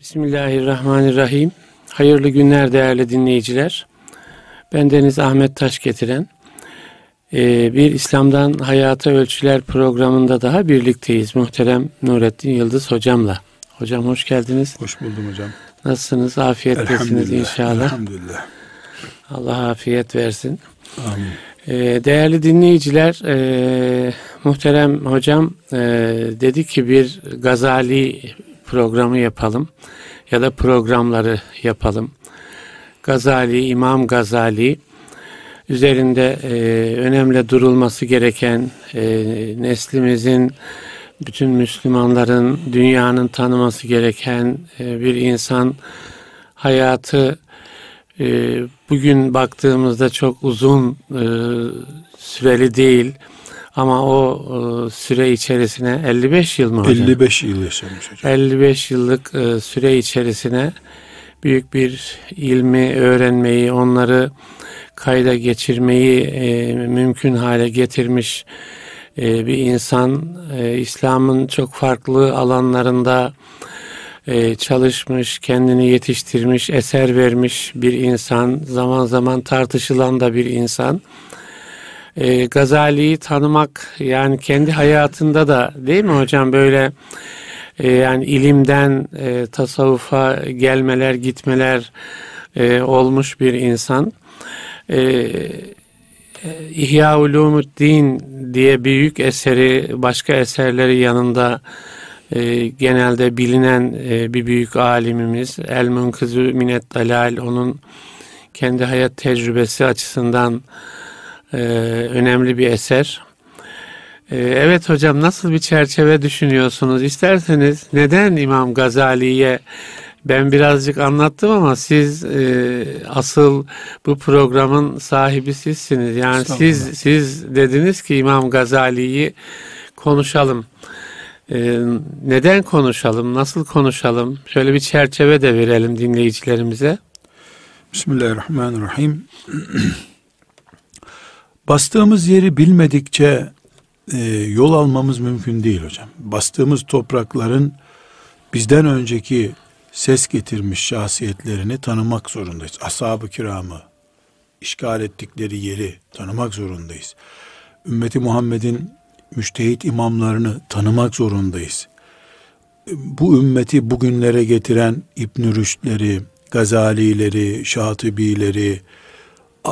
Bismillahirrahmanirrahim. Hayırlı günler değerli dinleyiciler. Ben Deniz Ahmet Taş getiren e, bir İslam'dan Hayata Ölçüler programında daha birlikteyiz. Muhterem Nurettin Yıldız hocamla. Hocam hoş geldiniz. Hoş buldum hocam. Nasılsınız? Afiyettesiniz inşallah. Elhamdülillah. Allah afiyet versin. Amin. E, değerli dinleyiciler, e, muhterem hocam dedi ki bir Gazali programı yapalım ya da programları yapalım. Gazali, İmam Gazali üzerinde e, önemli durulması gereken e, neslimizin bütün Müslümanların dünyanın tanıması gereken e, bir insan hayatı e, bugün baktığımızda çok uzun e, süreli değil ama o e, süre içerisine 55 yıl mı hocam? 55 yıl yaşamış hocam. 55 yıllık e, süre içerisine büyük bir ilmi öğrenmeyi, onları kayda geçirmeyi e, mümkün hale getirmiş e, bir insan. E, İslam'ın çok farklı alanlarında e, çalışmış, kendini yetiştirmiş, eser vermiş bir insan. Zaman zaman tartışılan da bir insan. E, Gazali'yi tanımak yani kendi hayatında da değil mi hocam böyle e, yani ilimden e, tasavvufa gelmeler gitmeler e, olmuş bir insan. E, İhya Ulumuddin diye büyük eseri başka eserleri yanında e, genelde bilinen e, bir büyük alimimiz El Munkızı Minet Dalal onun kendi hayat tecrübesi açısından e, önemli bir eser. E, evet hocam nasıl bir çerçeve düşünüyorsunuz? İsterseniz neden İmam Gazali'ye ben birazcık anlattım ama siz e, asıl bu programın sahibi sizsiniz. Yani siz siz dediniz ki İmam Gazali'yi konuşalım. E, neden konuşalım? Nasıl konuşalım? Şöyle bir çerçeve de verelim dinleyicilerimize. Bismillahirrahmanirrahim. Bastığımız yeri bilmedikçe e, yol almamız mümkün değil hocam. Bastığımız toprakların bizden önceki ses getirmiş şahsiyetlerini tanımak zorundayız. Ashab-ı kiramı, işgal ettikleri yeri tanımak zorundayız. Ümmeti Muhammed'in müştehit imamlarını tanımak zorundayız. Bu ümmeti bugünlere getiren İbn Rüşdleri, Gazalileri, Şatibileri,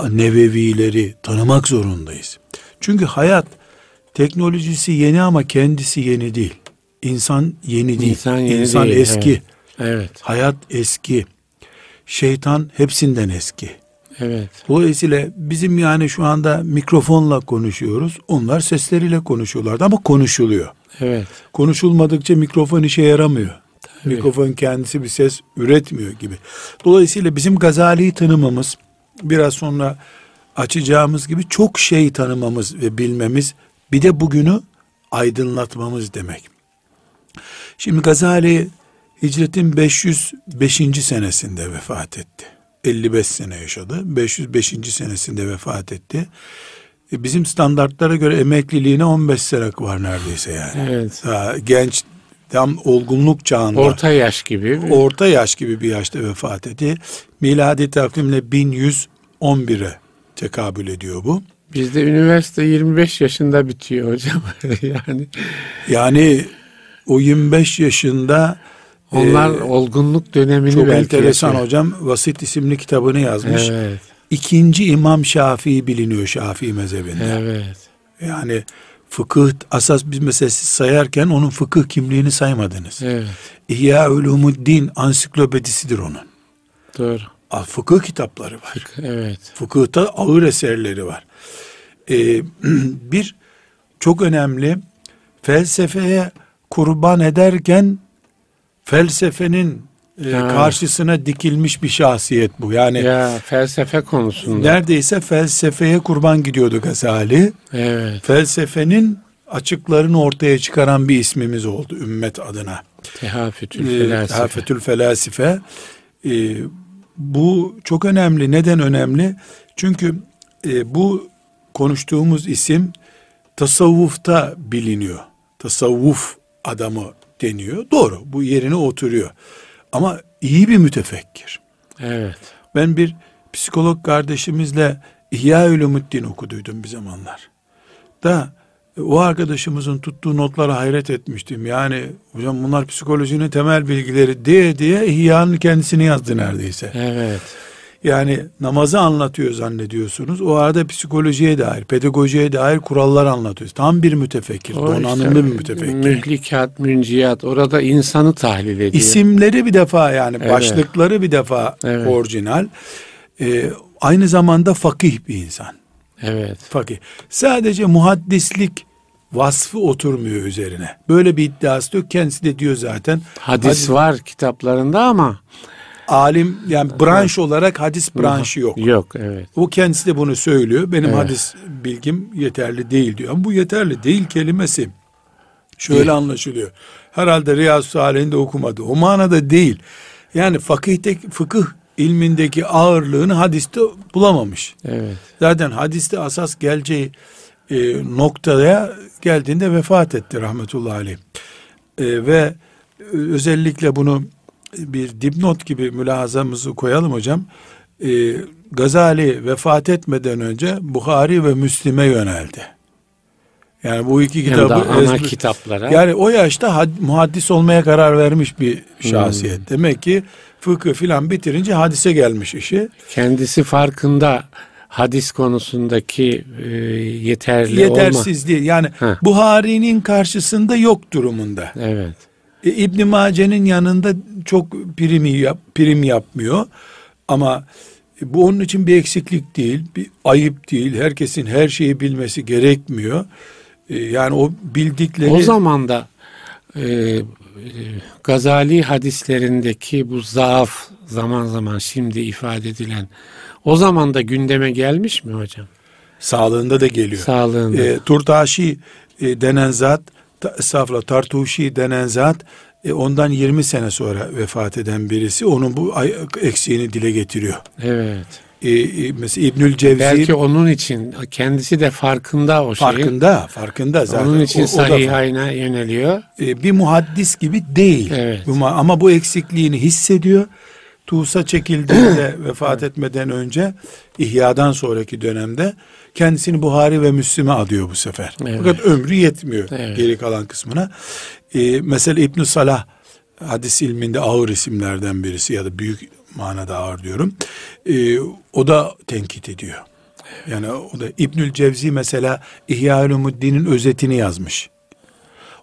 Nevevileri tanımak zorundayız. Çünkü hayat teknolojisi yeni ama kendisi yeni değil. İnsan yeni değil. İnsan, yeni İnsan değil, eski. Evet. evet. Hayat eski. Şeytan hepsinden eski. Evet. Dolayısıyla bizim yani şu anda mikrofonla konuşuyoruz. Onlar sesleriyle konuşuyorlardı ama konuşuluyor. Evet. Konuşulmadıkça mikrofon işe yaramıyor. Tabii. Mikrofon kendisi bir ses üretmiyor gibi. Dolayısıyla bizim Gazali'yi tanımamız biraz sonra açacağımız gibi çok şey tanımamız ve bilmemiz bir de bugünü aydınlatmamız demek. Şimdi Gazali hicretin 505. senesinde vefat etti. 55 sene yaşadı. 505. senesinde vefat etti. E, bizim standartlara göre emekliliğine 15 sene var neredeyse yani. Evet. Daha genç tam olgunluk çağında. Orta yaş gibi. Orta yaş gibi bir yaşta vefat etti. Miladi takvimle 1111'e tekabül ediyor bu. Bizde üniversite 25 yaşında bitiyor hocam. yani yani o 25 yaşında onlar e, olgunluk dönemini çok belki enteresan yaşıyor. hocam Vasit isimli kitabını yazmış. Evet. İkinci İmam Şafii biliniyor Şafii mezhebinde. Evet. Yani fıkıh asas biz mesela siz sayarken onun fıkıh kimliğini saymadınız. Evet. İhya Ulumuddin ansiklopedisidir onun. Doğru. Fıkıh kitapları var. Fıkıh, evet. Fıkıhta ağır eserleri var. Ee, bir çok önemli felsefeye kurban ederken felsefenin e, karşısına dikilmiş bir şahsiyet bu. Yani ya felsefe konusunda. Neredeyse felsefeye kurban gidiyordu Gazali. Evet. Felsefenin açıklarını ortaya çıkaran bir ismimiz oldu ümmet adına. Tehafütül ee, felasife. Tehafütül felasife. Ee, bu çok önemli. Neden önemli? Çünkü e, bu konuştuğumuz isim tasavvufta biliniyor. Tasavvuf adamı deniyor. Doğru bu yerine oturuyor. Ama iyi bir mütefekkir. Evet. Ben bir psikolog kardeşimizle İhya Ulumuddin okuduydum bir zamanlar. Da o arkadaşımızın tuttuğu notlara hayret etmiştim. Yani hocam bunlar psikolojinin temel bilgileri diye diye İhya'nın kendisini yazdı neredeyse. Evet. Yani namazı anlatıyor zannediyorsunuz. O arada psikolojiye dair, pedagojiye dair kurallar anlatıyor. Tam bir mütefekkir, O donanımlı işte bir mütefekkir. Mühlikat, münciyat orada insanı tahlil ediyor. İsimleri bir defa yani Evet. başlıkları bir defa Evet. orijinal. Ee, aynı zamanda fakih bir insan. Evet. Fakih. Sadece muhaddislik vasfı oturmuyor üzerine. Böyle bir iddiası yok. Kendisi de diyor zaten. Hadis var kitaplarında ama Alim yani branş olarak hadis branşı yok. Yok evet. O kendisi de bunu söylüyor. Benim Evet. hadis bilgim yeterli değil diyor. Ama bu yeterli değil kelimesi şöyle Değil. anlaşılıyor. Herhalde Riyazu Salih'inde okumadı. O manada değil. Yani fakihte, fıkıh ilmindeki ağırlığını hadiste bulamamış. Evet. Zaten hadiste asas geleceği e, noktaya geldiğinde vefat etti rahmetullahi aleyh. E, ve özellikle bunu bir dipnot gibi mülahazamızı koyalım hocam. E, Gazali vefat etmeden önce Bukhari ve Müslim'e yöneldi. Yani bu iki kitabı ana ezber- kitaplara. yani o yaşta had- muhaddis olmaya karar vermiş bir şahsiyet. Demek ki fıkıh filan bitirince hadise gelmiş işi. Kendisi farkında hadis konusundaki e, yeterli olma. Yetersizliği yani Heh. Buhari'nin karşısında yok durumunda. Evet. E, İbn Mace'nin yanında çok primi yap, prim yapmıyor. Ama bu onun için bir eksiklik değil, bir ayıp değil. Herkesin her şeyi bilmesi gerekmiyor. E, yani o bildikleri O zaman da e, e, Gazali hadislerindeki bu zaaf zaman zaman şimdi ifade edilen o zaman da gündeme gelmiş mi hocam? sağlığında da geliyor. Sağlığında. E, Turtaşi e, denen zat, ta, estağfurullah, Tartuşi denen zat e, ondan 20 sene sonra vefat eden birisi onun bu ay- eksiğini dile getiriyor. evet. E, e, mesela İbnül Cevzi Belki onun için kendisi de farkında o şeyin. farkında, farkında zaten. Onun için O- o da sahihayna yöneliyor. e, bir muhaddis gibi değil. Evet. Ama bu eksikliğini hissediyor. Tuğsa çekildiğinde vefat etmeden önce İhya'dan sonraki dönemde kendisini Buhari ve Müslim'e adıyor bu sefer. Evet. Fakat ömrü yetmiyor Evet. geri kalan kısmına. E, mesela ibn Salah hadis ilminde ağır isimlerden birisi ya da büyük manada ağır diyorum. E, o da tenkit ediyor. Yani o da İbnül Cevzi mesela İhya Ulumuddin'in özetini yazmış.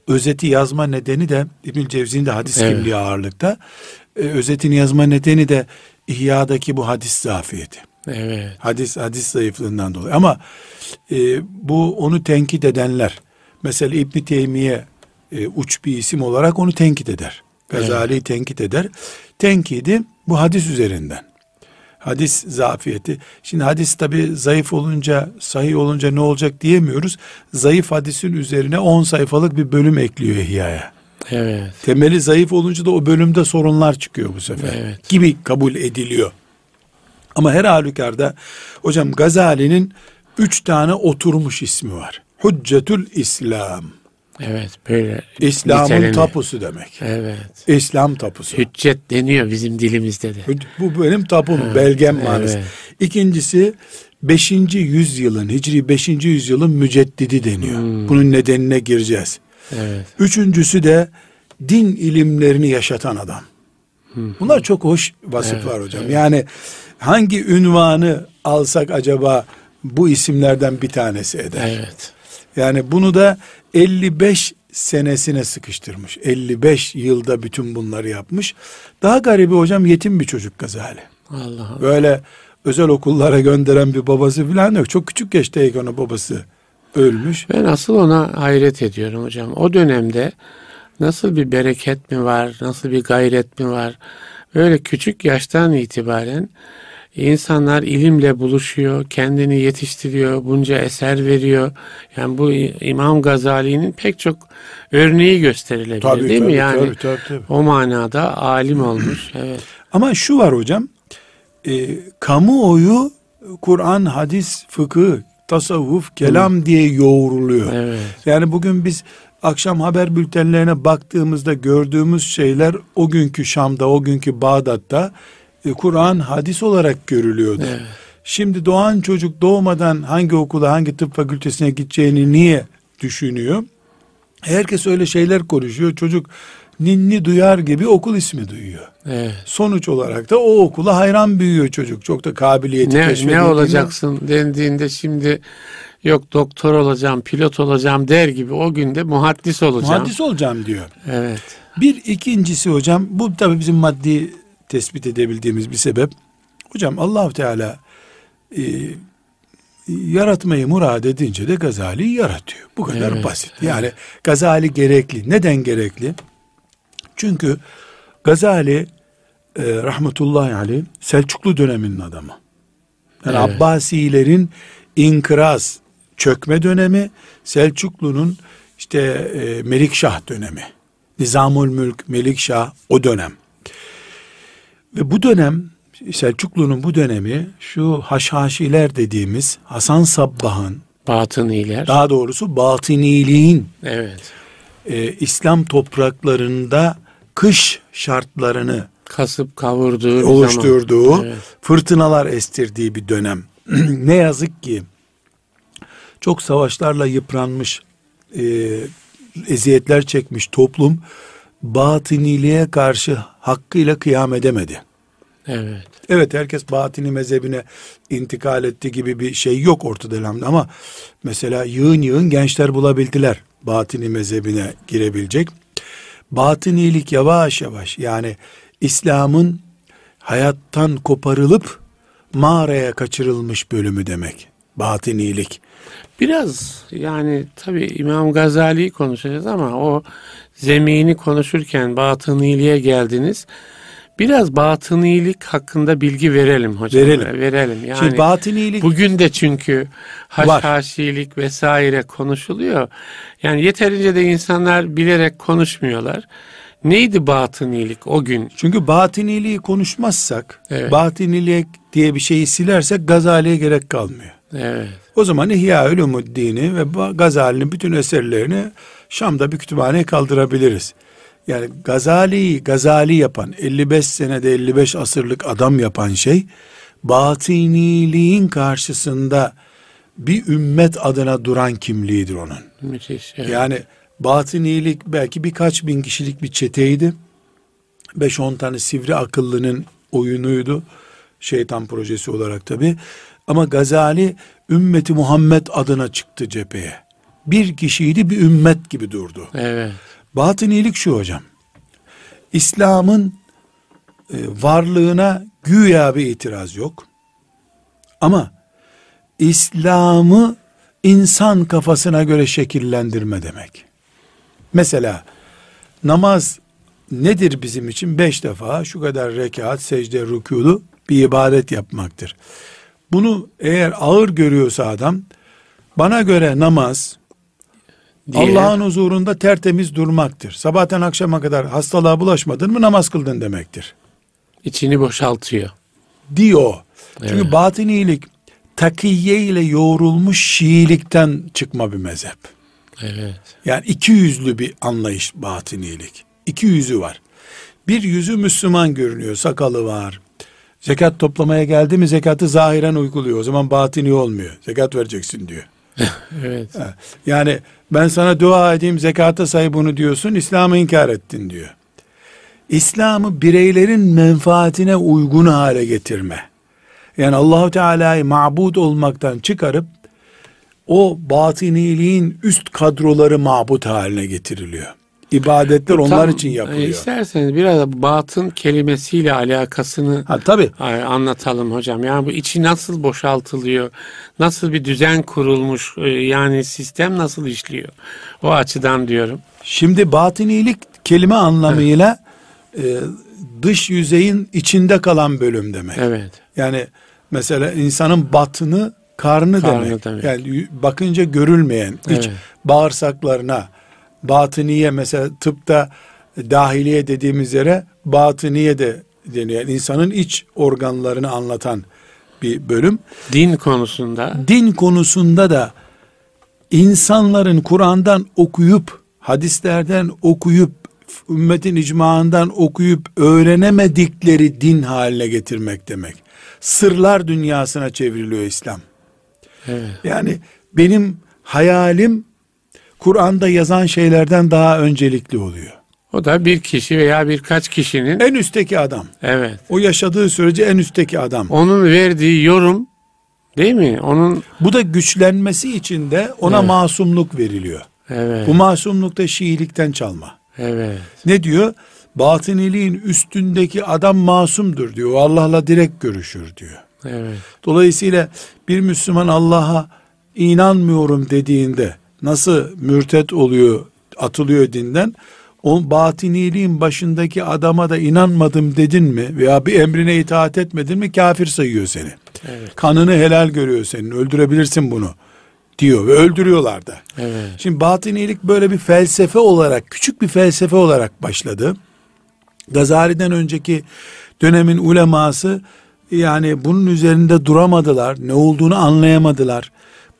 Özeti yazma nedeni de İbnül Cevzi'nin de hadis Evet. kimliği ağırlıkta. Ee, özetini yazma nedeni de İhya'daki bu hadis zafiyeti. Evet. Hadis hadis zayıflığından dolayı. Ama e, bu onu tenkit edenler mesela İbn Teymiye e, uç bir isim olarak onu tenkit eder. Gazali'yi tenkit eder. Tenkidi bu hadis üzerinden. Hadis zafiyeti. Şimdi hadis tabi zayıf olunca, sahih olunca ne olacak diyemiyoruz. Zayıf hadisin üzerine 10 sayfalık bir bölüm ekliyor İhya'ya. Evet. Temeli zayıf olunca da o bölümde sorunlar çıkıyor bu sefer. Evet. Gibi kabul ediliyor. Ama her halükarda hocam Gazali'nin üç tane oturmuş ismi var. Hüccetül İslam. Evet. Böyle İslam'ın niteleniyor. tapusu demek. Evet. İslam tapusu. Hüccet deniyor bizim dilimizde de. Bu benim tapum, belgem manası. evet. İkincisi 5. yüzyılın, Hicri 5. yüzyılın müceddidi deniyor. Hmm. Bunun nedenine gireceğiz. Evet. Üçüncüsü de din ilimlerini yaşatan adam. Bunlar çok hoş vasıflar Evet, hocam. Yani hangi ünvanı alsak acaba bu isimlerden bir tanesi eder. Evet. Yani bunu da 55 senesine sıkıştırmış. 55 yılda bütün bunları yapmış. Daha garibi hocam yetim bir çocuk Gazali. Allah'ım. Böyle özel okullara gönderen bir babası falan yok. Çok küçük yaştayken ona babası ölmüş. Ben asıl ona hayret ediyorum hocam. O dönemde nasıl bir bereket mi var, nasıl bir gayret mi var? Böyle küçük yaştan itibaren insanlar ilimle buluşuyor, kendini yetiştiriyor, bunca eser veriyor. Yani bu İmam Gazali'nin pek çok örneği gösterilebilir değil mi? Yani tabii, tabii, tabii. o manada alim olmuş. Evet. Ama şu var hocam. E, kamuoyu Kur'an, hadis, fıkıh, tasavvuf, kelam diye yoğruluyor. Evet. Yani bugün biz akşam haber bültenlerine baktığımızda gördüğümüz şeyler o günkü Şam'da, o günkü Bağdat'ta e, Kur'an hadis olarak görülüyordu. Evet. Şimdi doğan çocuk doğmadan hangi okula, hangi tıp fakültesine gideceğini niye düşünüyor? Herkes öyle şeyler konuşuyor. Çocuk ninni duyar gibi okul ismi duyuyor. Evet. Sonuç olarak da o okula hayran büyüyor çocuk. Çok da kabiliyeti Ne, keşfedildiğinde- ne olacaksın dendiğinde şimdi yok doktor olacağım, pilot olacağım der gibi o günde muhaddis olacağım. Muhaddis olacağım diyor. Evet. Bir ikincisi hocam bu tabii bizim maddi tespit edebildiğimiz bir sebep. Hocam Allahu Teala e, yaratmayı murad edince de Gazali'yi yaratıyor. Bu kadar Evet, basit. Yani Gazali gerekli. Neden gerekli? Çünkü Gazali e, rahmetullahi aleyh Selçuklu döneminin adamı. Yani Evet. Abbasilerin inkıraz, çökme dönemi, Selçuklu'nun işte e, Melikşah dönemi. Nizamül Mülk, Melikşah o dönem. Ve bu dönem Selçuklu'nun bu dönemi şu haşhaşiler dediğimiz Hasan Sabbah'ın Batıniler. daha doğrusu batıniliğin evet. e, İslam topraklarında kış şartlarını Kasıp kavurduğu oluşturduğu, zaman. Evet. fırtınalar estirdiği bir dönem. ne yazık ki çok savaşlarla yıpranmış, e, eziyetler çekmiş toplum batıniliğe karşı hakkıyla kıyam edemedi. Evet. Evet herkes batini mezhebine intikal etti gibi bir şey yok ortada elhamdülillah ama mesela yığın yığın gençler bulabildiler batini mezhebine girebilecek. Batınilik yavaş yavaş yani İslam'ın hayattan koparılıp mağaraya kaçırılmış bölümü demek. Batınilik. Biraz yani tabi İmam Gazali'yi konuşacağız ama o zemini konuşurken batıniliğe geldiniz. Biraz batınilik hakkında bilgi verelim hocam. Verelim. Verelim. Yani Şimdi batınilik bugün de çünkü haşhaşilik vesaire konuşuluyor. Yani yeterince de insanlar bilerek konuşmuyorlar. Neydi batınilik o gün? çünkü batıniliği konuşmazsak, Evet. batinilik diye bir şeyi silersek Gazali'ye gerek kalmıyor. Evet. O zaman İhya Ulumuddin'i ve Gazali'nin bütün eserlerini Şam'da bir kütüphaneye kaldırabiliriz. Yani Gazali'yi Gazali yapan, 55 senede 55 asırlık adam yapan şey, batıniliğin karşısında bir ümmet adına duran kimliğidir onun. Müthiş. Evet. Yani batınilik belki birkaç bin kişilik bir çeteydi. 5-10 tane sivri akıllının oyunuydu. Şeytan projesi olarak tabi. Ama Gazali ümmeti Muhammed adına çıktı cepheye. Bir kişiydi bir ümmet gibi durdu. Evet. Batınilik şu hocam. İslam'ın e, varlığına güya bir itiraz yok. Ama İslam'ı insan kafasına göre şekillendirme demek. Mesela namaz nedir bizim için? Beş defa şu kadar rekat, secde, rükûlu bir ibadet yapmaktır. Bunu eğer ağır görüyorsa adam, bana göre namaz. Allah'ın huzurunda tertemiz durmaktır. Sabahtan akşama kadar hastalığa bulaşmadın mı namaz kıldın demektir. içini boşaltıyor. Diyor. Çünkü Evet. batınilik takiye ile yoğrulmuş Şiilikten çıkma bir mezhep. Evet. Yani iki yüzlü bir anlayış batınilik. İki yüzü var. Bir yüzü Müslüman görünüyor. Sakalı var. Zekat toplamaya geldi mi zekatı zahiren uyguluyor. O zaman batini olmuyor. Zekat vereceksin diyor. Evet. Yani ben sana dua edeyim zekata say bunu diyorsun İslam'ı inkar ettin diyor. İslam'ı bireylerin menfaatine uygun hale getirme. Yani Allahu Teala'yı mabud olmaktan çıkarıp o batıniliğin üst kadroları mabut haline getiriliyor. İbadetler onlar Tam, için e, yapılıyor. İsterseniz biraz batın kelimesiyle alakasını Ha tabi. Ay, anlatalım hocam. Yani bu içi nasıl boşaltılıyor? Nasıl bir düzen kurulmuş? e, Yani sistem nasıl işliyor? O açıdan diyorum. Şimdi batınilik kelime anlamıyla e, dış yüzeyin içinde kalan bölüm demek. Evet. Yani mesela insanın batını karnı, Karnı demek. demek. Yani bakınca görülmeyen iç Evet. bağırsaklarına batıniye mesela tıpta dahiliye dediğimiz yere batıniye de deniyor. Yani insanın iç organlarını anlatan bir bölüm. Din konusunda Din konusunda da insanların Kur'an'dan okuyup hadislerden okuyup ümmetin icmaından okuyup öğrenemedikleri din haline getirmek demek. Sırlar dünyasına çevriliyor İslam. Evet. Yani benim hayalim Kur'an'da yazan şeylerden daha öncelikli oluyor. O da bir kişi veya birkaç kişinin En üstteki adam. evet. O yaşadığı sürece en üstteki adam. Onun verdiği yorum değil mi? Onun Bu da güçlenmesi için de ona Evet. masumluk veriliyor. evet. Bu masumluk da Şiilikten çalma. evet. Ne diyor? Batıniliğin üstündeki adam masumdur diyor. Allah'la direkt görüşür diyor. Evet. Dolayısıyla bir Müslüman Allah'a inanmıyorum dediğinde nasıl mürtet oluyor, atılıyor dinden? O batıniliğin başındaki adama da inanmadım dedin mi veya bir emrine itaat etmedin mi kafir sayıyor seni. Evet. Kanını helal görüyor senin. Öldürebilirsin bunu diyor ve öldürüyorlar da. Evet. Şimdi batınilik böyle bir felsefe olarak, küçük bir felsefe olarak başladı. Gazali'den önceki dönemin uleması yani bunun üzerinde duramadılar. Ne olduğunu anlayamadılar.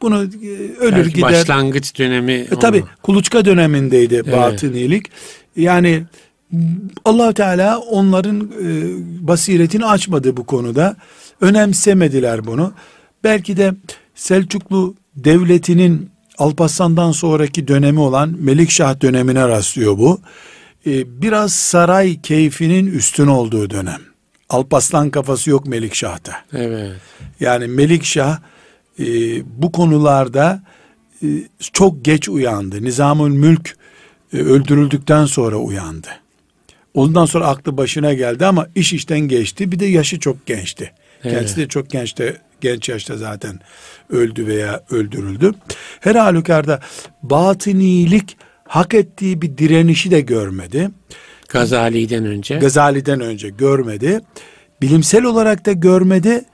Bunu e, ölür Belki gider. başlangıç dönemi. E, tabi onu- kuluçka dönemindeydi batınilik. Yani allah Teala onların e, basiretini açmadı bu konuda. Önemsemediler bunu. Belki de Selçuklu devletinin Alparslan'dan sonraki dönemi olan Melikşah dönemine rastlıyor bu. E, biraz saray keyfinin üstün olduğu dönem. Alparslan kafası yok Melikşah'ta. Evet. Yani Melikşah e, bu konularda e, çok geç uyandı. Nizamül Mülk e, öldürüldükten sonra uyandı. Ondan sonra aklı başına geldi ama iş işten geçti. Bir de yaşı çok gençti. Evet. Kendisi de çok gençte, genç yaşta zaten öldü veya öldürüldü. Her halükarda batınilik hak ettiği bir direnişi de görmedi. Gazali'den önce. Gazali'den önce görmedi. Bilimsel olarak da görmedi.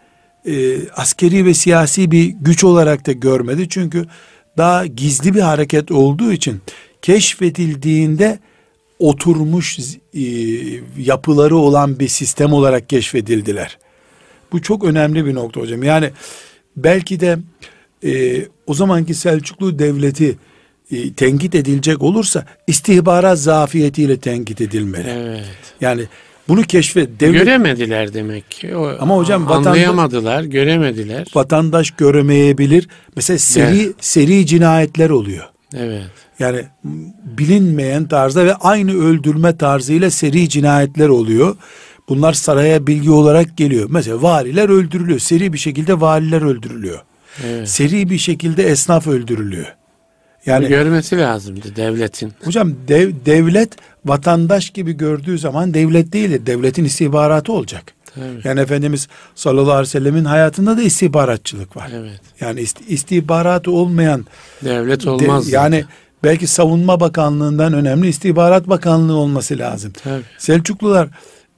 E, askeri ve siyasi bir güç olarak da görmedi. Çünkü daha gizli bir hareket olduğu için keşfedildiğinde oturmuş e, yapıları olan bir sistem olarak keşfedildiler. Bu çok önemli bir nokta hocam. Yani belki de e, o zamanki Selçuklu devleti e, tenkit edilecek olursa istihbarat zafiyetiyle tenkit edilmeli. Evet. Yani bunu keşfet devlet Göremediler demek ki. O, Ama hocam anlayamadılar, göremediler. vatandaş göremeyebilir. Mesela seri Evet. seri cinayetler oluyor. Evet. Yani bilinmeyen tarzda ve aynı öldürme tarzıyla seri cinayetler oluyor. Bunlar saraya bilgi olarak geliyor. Mesela valiler öldürülüyor. Seri bir şekilde valiler öldürülüyor. Evet. Seri bir şekilde esnaf öldürülüyor. Yani Görmesi lazımdı devletin. hocam dev, devlet vatandaş gibi gördüğü zaman devlet değildir. Devletin istihbaratı olacak. Tabii. Yani Efendimiz sallallahu aleyhi ve sellemin hayatında da istihbaratçılık var. Evet. Yani ist- istihbaratı olmayan Devlet de- olmaz. yani belki savunma bakanlığından önemli istihbarat bakanlığı olması lazım. Tabii. Selçuklular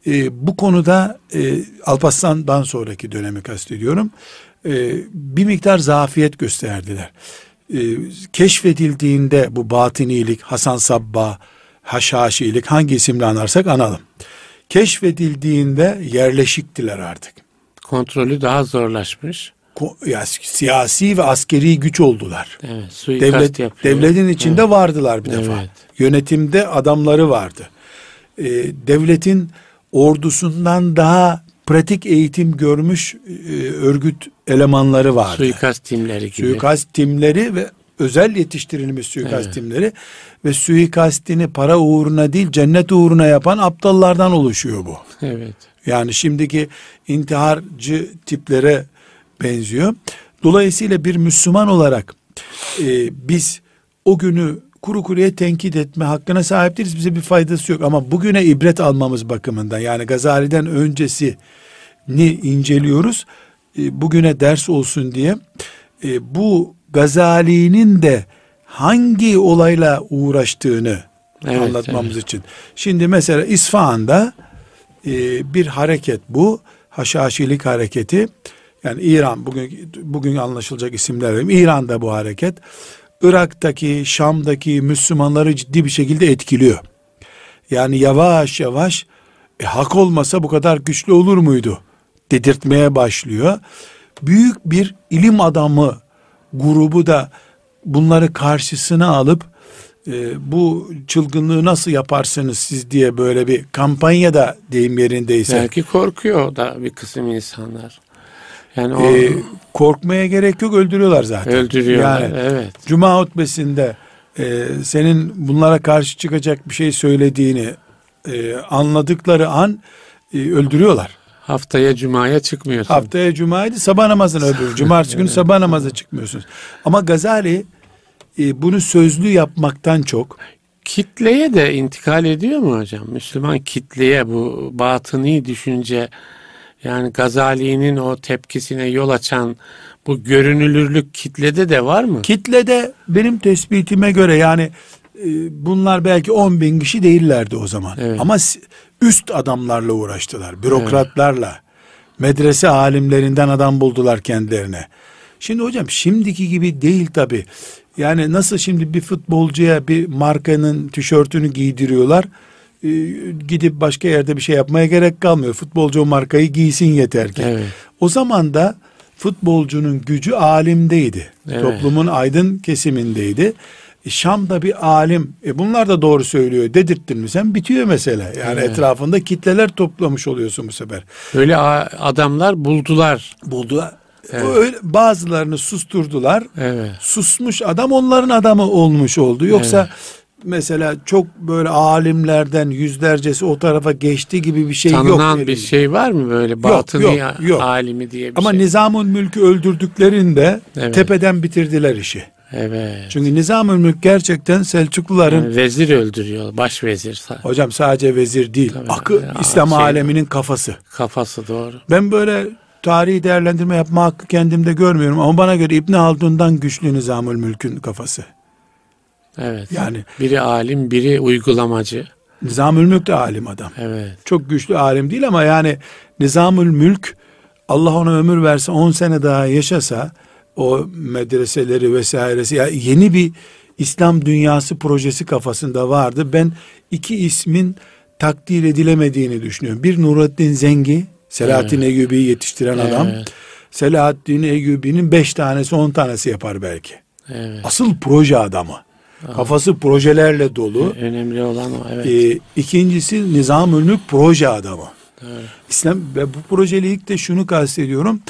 e, bu konuda e, Alparslan'dan sonraki dönemi kastediyorum. E, bir miktar zafiyet gösterdiler. E, keşfedildiğinde bu batinilik, Hasan Sabba, Haşhaşilik hangi isimle anarsak analım. Keşfedildiğinde yerleşiktiler artık. Kontrolü daha zorlaşmış. Ko- ya, siyasi ve askeri güç oldular. Evet. Devlet, yapıyor. devletin içinde vardılar bir defa. Evet. Yönetimde adamları vardı. Ee, devletin ordusundan daha pratik eğitim görmüş e, örgüt elemanları vardı. Suikast timleri gibi. Suikast timleri ve özel yetiştirilmiş suikast Evet. timleri ve suikastini para uğruna değil cennet uğruna yapan aptallardan oluşuyor bu. Evet. Yani şimdiki intiharcı tiplere benziyor. Dolayısıyla bir Müslüman olarak e, biz o günü kuru kuruya tenkit etme hakkına sahip değiliz. Bize bir faydası yok. Ama bugüne ibret almamız bakımından yani Gazali'den öncesini inceliyoruz. E, bugüne ders olsun diye. E, bu Gazali'nin de hangi olayla uğraştığını Evet, anlatmamız için. Şimdi mesela İsfahan'da e, bir hareket bu. Haşhaşilik hareketi. Yani İran bugün bugün anlaşılacak isimler vereyim. İran'da bu hareket. Irak'taki, Şam'daki Müslümanları ciddi bir şekilde etkiliyor. Yani yavaş yavaş e, hak olmasa bu kadar güçlü olur muydu? Dedirtmeye başlıyor. Büyük bir ilim adamı grubu da bunları karşısına alıp e, bu çılgınlığı nasıl yaparsınız siz diye böyle bir kampanya da deyim yerindeyse. Belki korkuyor da bir kısım insanlar. Yani o e, korkmaya gerek yok öldürüyorlar zaten. öldürüyorlar. Yani evet. Cuma hutbesinde e, senin bunlara karşı çıkacak bir şey söylediğini e, anladıkları an e, öldürüyorlar. Haftaya cumaya çıkmıyorsun. Haftaya cumaydı sabah namazını öldürür. Cumartesi günü sabah namaza çıkmıyorsunuz. Ama Gazali e, bunu sözlü yapmaktan çok Kitleye de intikal ediyor mu hocam? Müslüman kitleye bu batıni düşünce yani Gazali'nin o tepkisine yol açan bu görünülürlük kitlede de var mı? kitlede benim tespitime göre yani e, bunlar belki 10 bin kişi değillerdi o zaman. Evet. Ama üst adamlarla uğraştılar. Bürokratlarla. Medrese alimlerinden adam buldular kendilerine. Şimdi hocam şimdiki gibi değil tabi. Yani nasıl şimdi bir futbolcuya bir markanın tişörtünü giydiriyorlar. e, Gidip başka yerde bir şey yapmaya gerek kalmıyor. Futbolcu o markayı giysin yeter ki. Evet. O zaman da futbolcunun gücü alimdeydi. Evet. Toplumun aydın kesimindeydi. E, Şam'da bir alim, e bunlar da doğru söylüyor dedirttin mi sen bitiyor mesele. Yani Evet. etrafında kitleler toplamış oluyorsun bu sefer. Böyle a- adamlar buldular. Buldular. Evet. Öyle, bazılarını susturdular. Evet. Susmuş adam onların adamı olmuş oldu. Yoksa mesela çok böyle alimlerden yüzlercesi o tarafa geçti gibi bir şey yok. Tanınan bir şey var mı böyle batıni yok, yok. alimi diye bir Ama şey? Nizamül Mülk'ü öldürdüklerinde Evet. tepeden bitirdiler işi. Evet. Çünkü Nizamül Mülk gerçekten Selçukluların Yani vezir öldürüyor. Baş vezir. hocam sadece vezir değil. Tabii. akı Ya, İslam şey- aleminin kafası. Kafası doğru. Ben böyle tarihi değerlendirme yapma hakkı kendimde görmüyorum ama bana göre İbn Haldun'dan güçlü Nizamül Mülk'ün kafası. Evet. Yani biri alim, biri uygulamacı. Nizamül Mülk de alim adam. Evet. Çok güçlü alim değil ama yani Nizamül Mülk Allah ona ömür verse 10 sene daha yaşasa o medreseleri vesairesi ya yeni bir İslam dünyası projesi kafasında vardı. Ben iki ismin takdir edilemediğini düşünüyorum. Bir Nurattin Zengi, Selahattin Eyyubi'yi yetiştiren adam. Evet. Selahattin Eyyubi'nin beş tanesi on tanesi yapar belki. Evet. Asıl proje adamı. Kafası projelerle dolu. Önemli olan o. Evet. Ee, ikincisi Nizamül Mülk proje adamı. Evet. İslam ve bu projelik de şunu kastediyorum.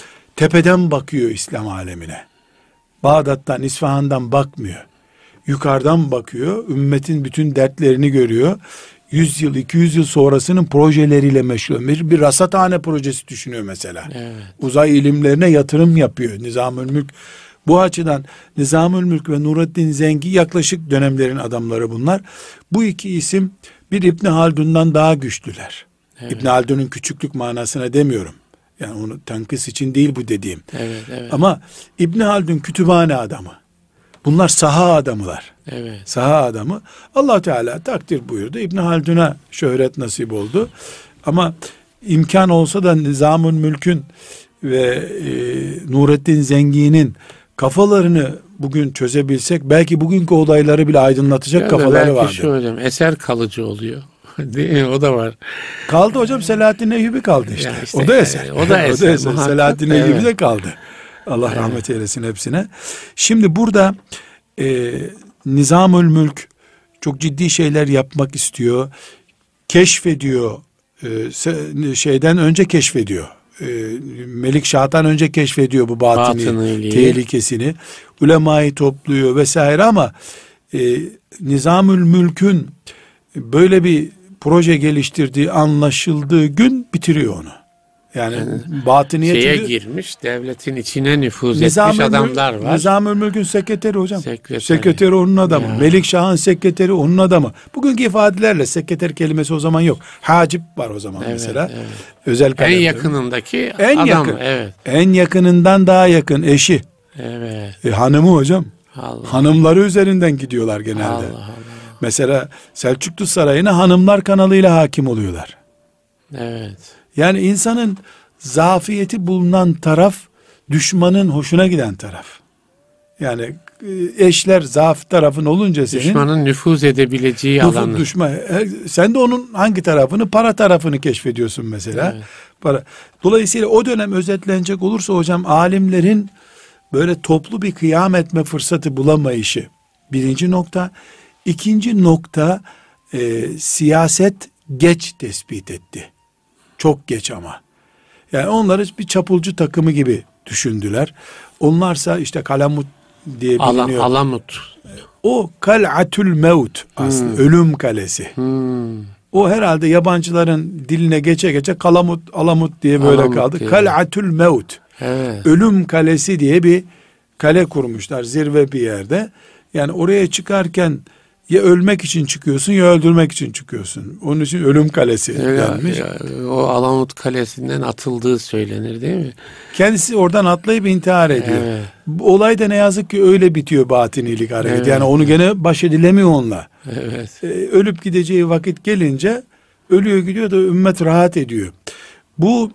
Tepeden bakıyor İslam alemine. Bağdat'tan, İsfahan'dan bakmıyor. Yukarıdan bakıyor. Ümmetin bütün dertlerini görüyor. 100 yıl, 200 yıl sonrasının projeleriyle meşgul. Bir, bir rasathane projesi düşünüyor mesela. Evet. Uzay ilimlerine yatırım yapıyor Nizamül Mülk. Bu açıdan Nizamül Mülk ve Nurettin Zengi yaklaşık dönemlerin adamları bunlar. Bu iki isim bir İbni Haldun'dan daha güçlüler. Evet. İbn Haldun'un küçüklük manasına demiyorum. Yani onu tenkis için değil bu dediğim. Evet. Evet. Ama İbn Haldun kütüphane adamı. Bunlar saha adamılar. Evet. Saha adamı. Allah Teala takdir buyurdu. İbn Haldun'a şöhret nasip oldu. Ama imkan olsa da Nizamül Mülk'ün ve e, Nurettin Zengi'nin kafalarını bugün çözebilsek belki bugünkü olayları bile aydınlatacak Ya kafaları belki vardı. şu hocam eser kalıcı oluyor. O da var. Kaldı hocam Selahattin Eyyubi kaldı işte. Ya işte, o da eser. o da eser, muhakkak. Selahattin Eyyubi Evet. de kaldı. Allah rahmet eylesin hepsine. Şimdi burada e, Nizamül Mülk çok ciddi şeyler yapmak istiyor. Keşfediyor. E, şeyden önce keşfediyor. E, Melik Şah'tan önce keşfediyor bu batini tehlikesini. Ulemayı topluyor vesaire ama e, Nizamül Mülk'ün böyle bir proje geliştirdiği anlaşıldığı gün bitiriyor onu. Yani, batıniyeti Şeye girmiş, devletin içine nüfuz Nizamül etmiş adamlar var. Nizamül Mülk'ün sekreteri hocam. Sekreteri. Sekreteri onun adamı. Ya. Melik Şah'ın sekreteri onun adamı. Bugünkü ifadelerle sekreter kelimesi o zaman yok. Hacip var o zaman Evet, mesela. evet. Özel En kalemleri. yakınındaki En adam. yakın. Evet. En yakınından daha yakın eşi. Evet. E, hanımı hocam. Allah. Hanımları üzerinden gidiyorlar genelde. Allah Allah. Mesela Selçuklu Sarayı'na hanımlar kanalıyla hakim oluyorlar. Evet. Yani insanın zafiyeti bulunan taraf düşmanın hoşuna giden taraf. Yani e, eşler zaaf tarafın olunca senin Düşmanın nüfuz edebileceği nüfus alanı. düşman. e, Sen de onun hangi tarafını? Para tarafını keşfediyorsun mesela. Evet. Para. Dolayısıyla o dönem özetlenecek olursa hocam alimlerin böyle toplu bir kıyam etme fırsatı bulamayışı birinci nokta. İkinci nokta e, siyaset geç tespit etti. Çok geç ama. Yani onları bir çapulcu takımı gibi düşündüler. Onlarsa işte kalamut diye biliniyor. Alam, alamut. O kal'atül mevt aslında hmm. ölüm kalesi. Hmm. O herhalde yabancıların diline geçe geçe kalamut alamut diye böyle alamut kaldı. Diye. Kal'atül mevt. Evet. Ölüm kalesi diye bir kale kurmuşlar zirve bir yerde. Yani oraya çıkarken ya ölmek için çıkıyorsun ya öldürmek için çıkıyorsun. Onun için ölüm kalesi ya, denmiş. Ya, o Alamut Kalesi'nden atıldığı söylenir değil mi? Kendisi oradan atlayıp intihar ediyor. Evet. Olay da ne yazık ki öyle bitiyor batinilik hareket. Evet. Yani onu gene baş edilemiyor onunla. Evet. Ee, ölüp gideceği vakit gelince ölüyor gidiyor da ümmet rahat ediyor. Bu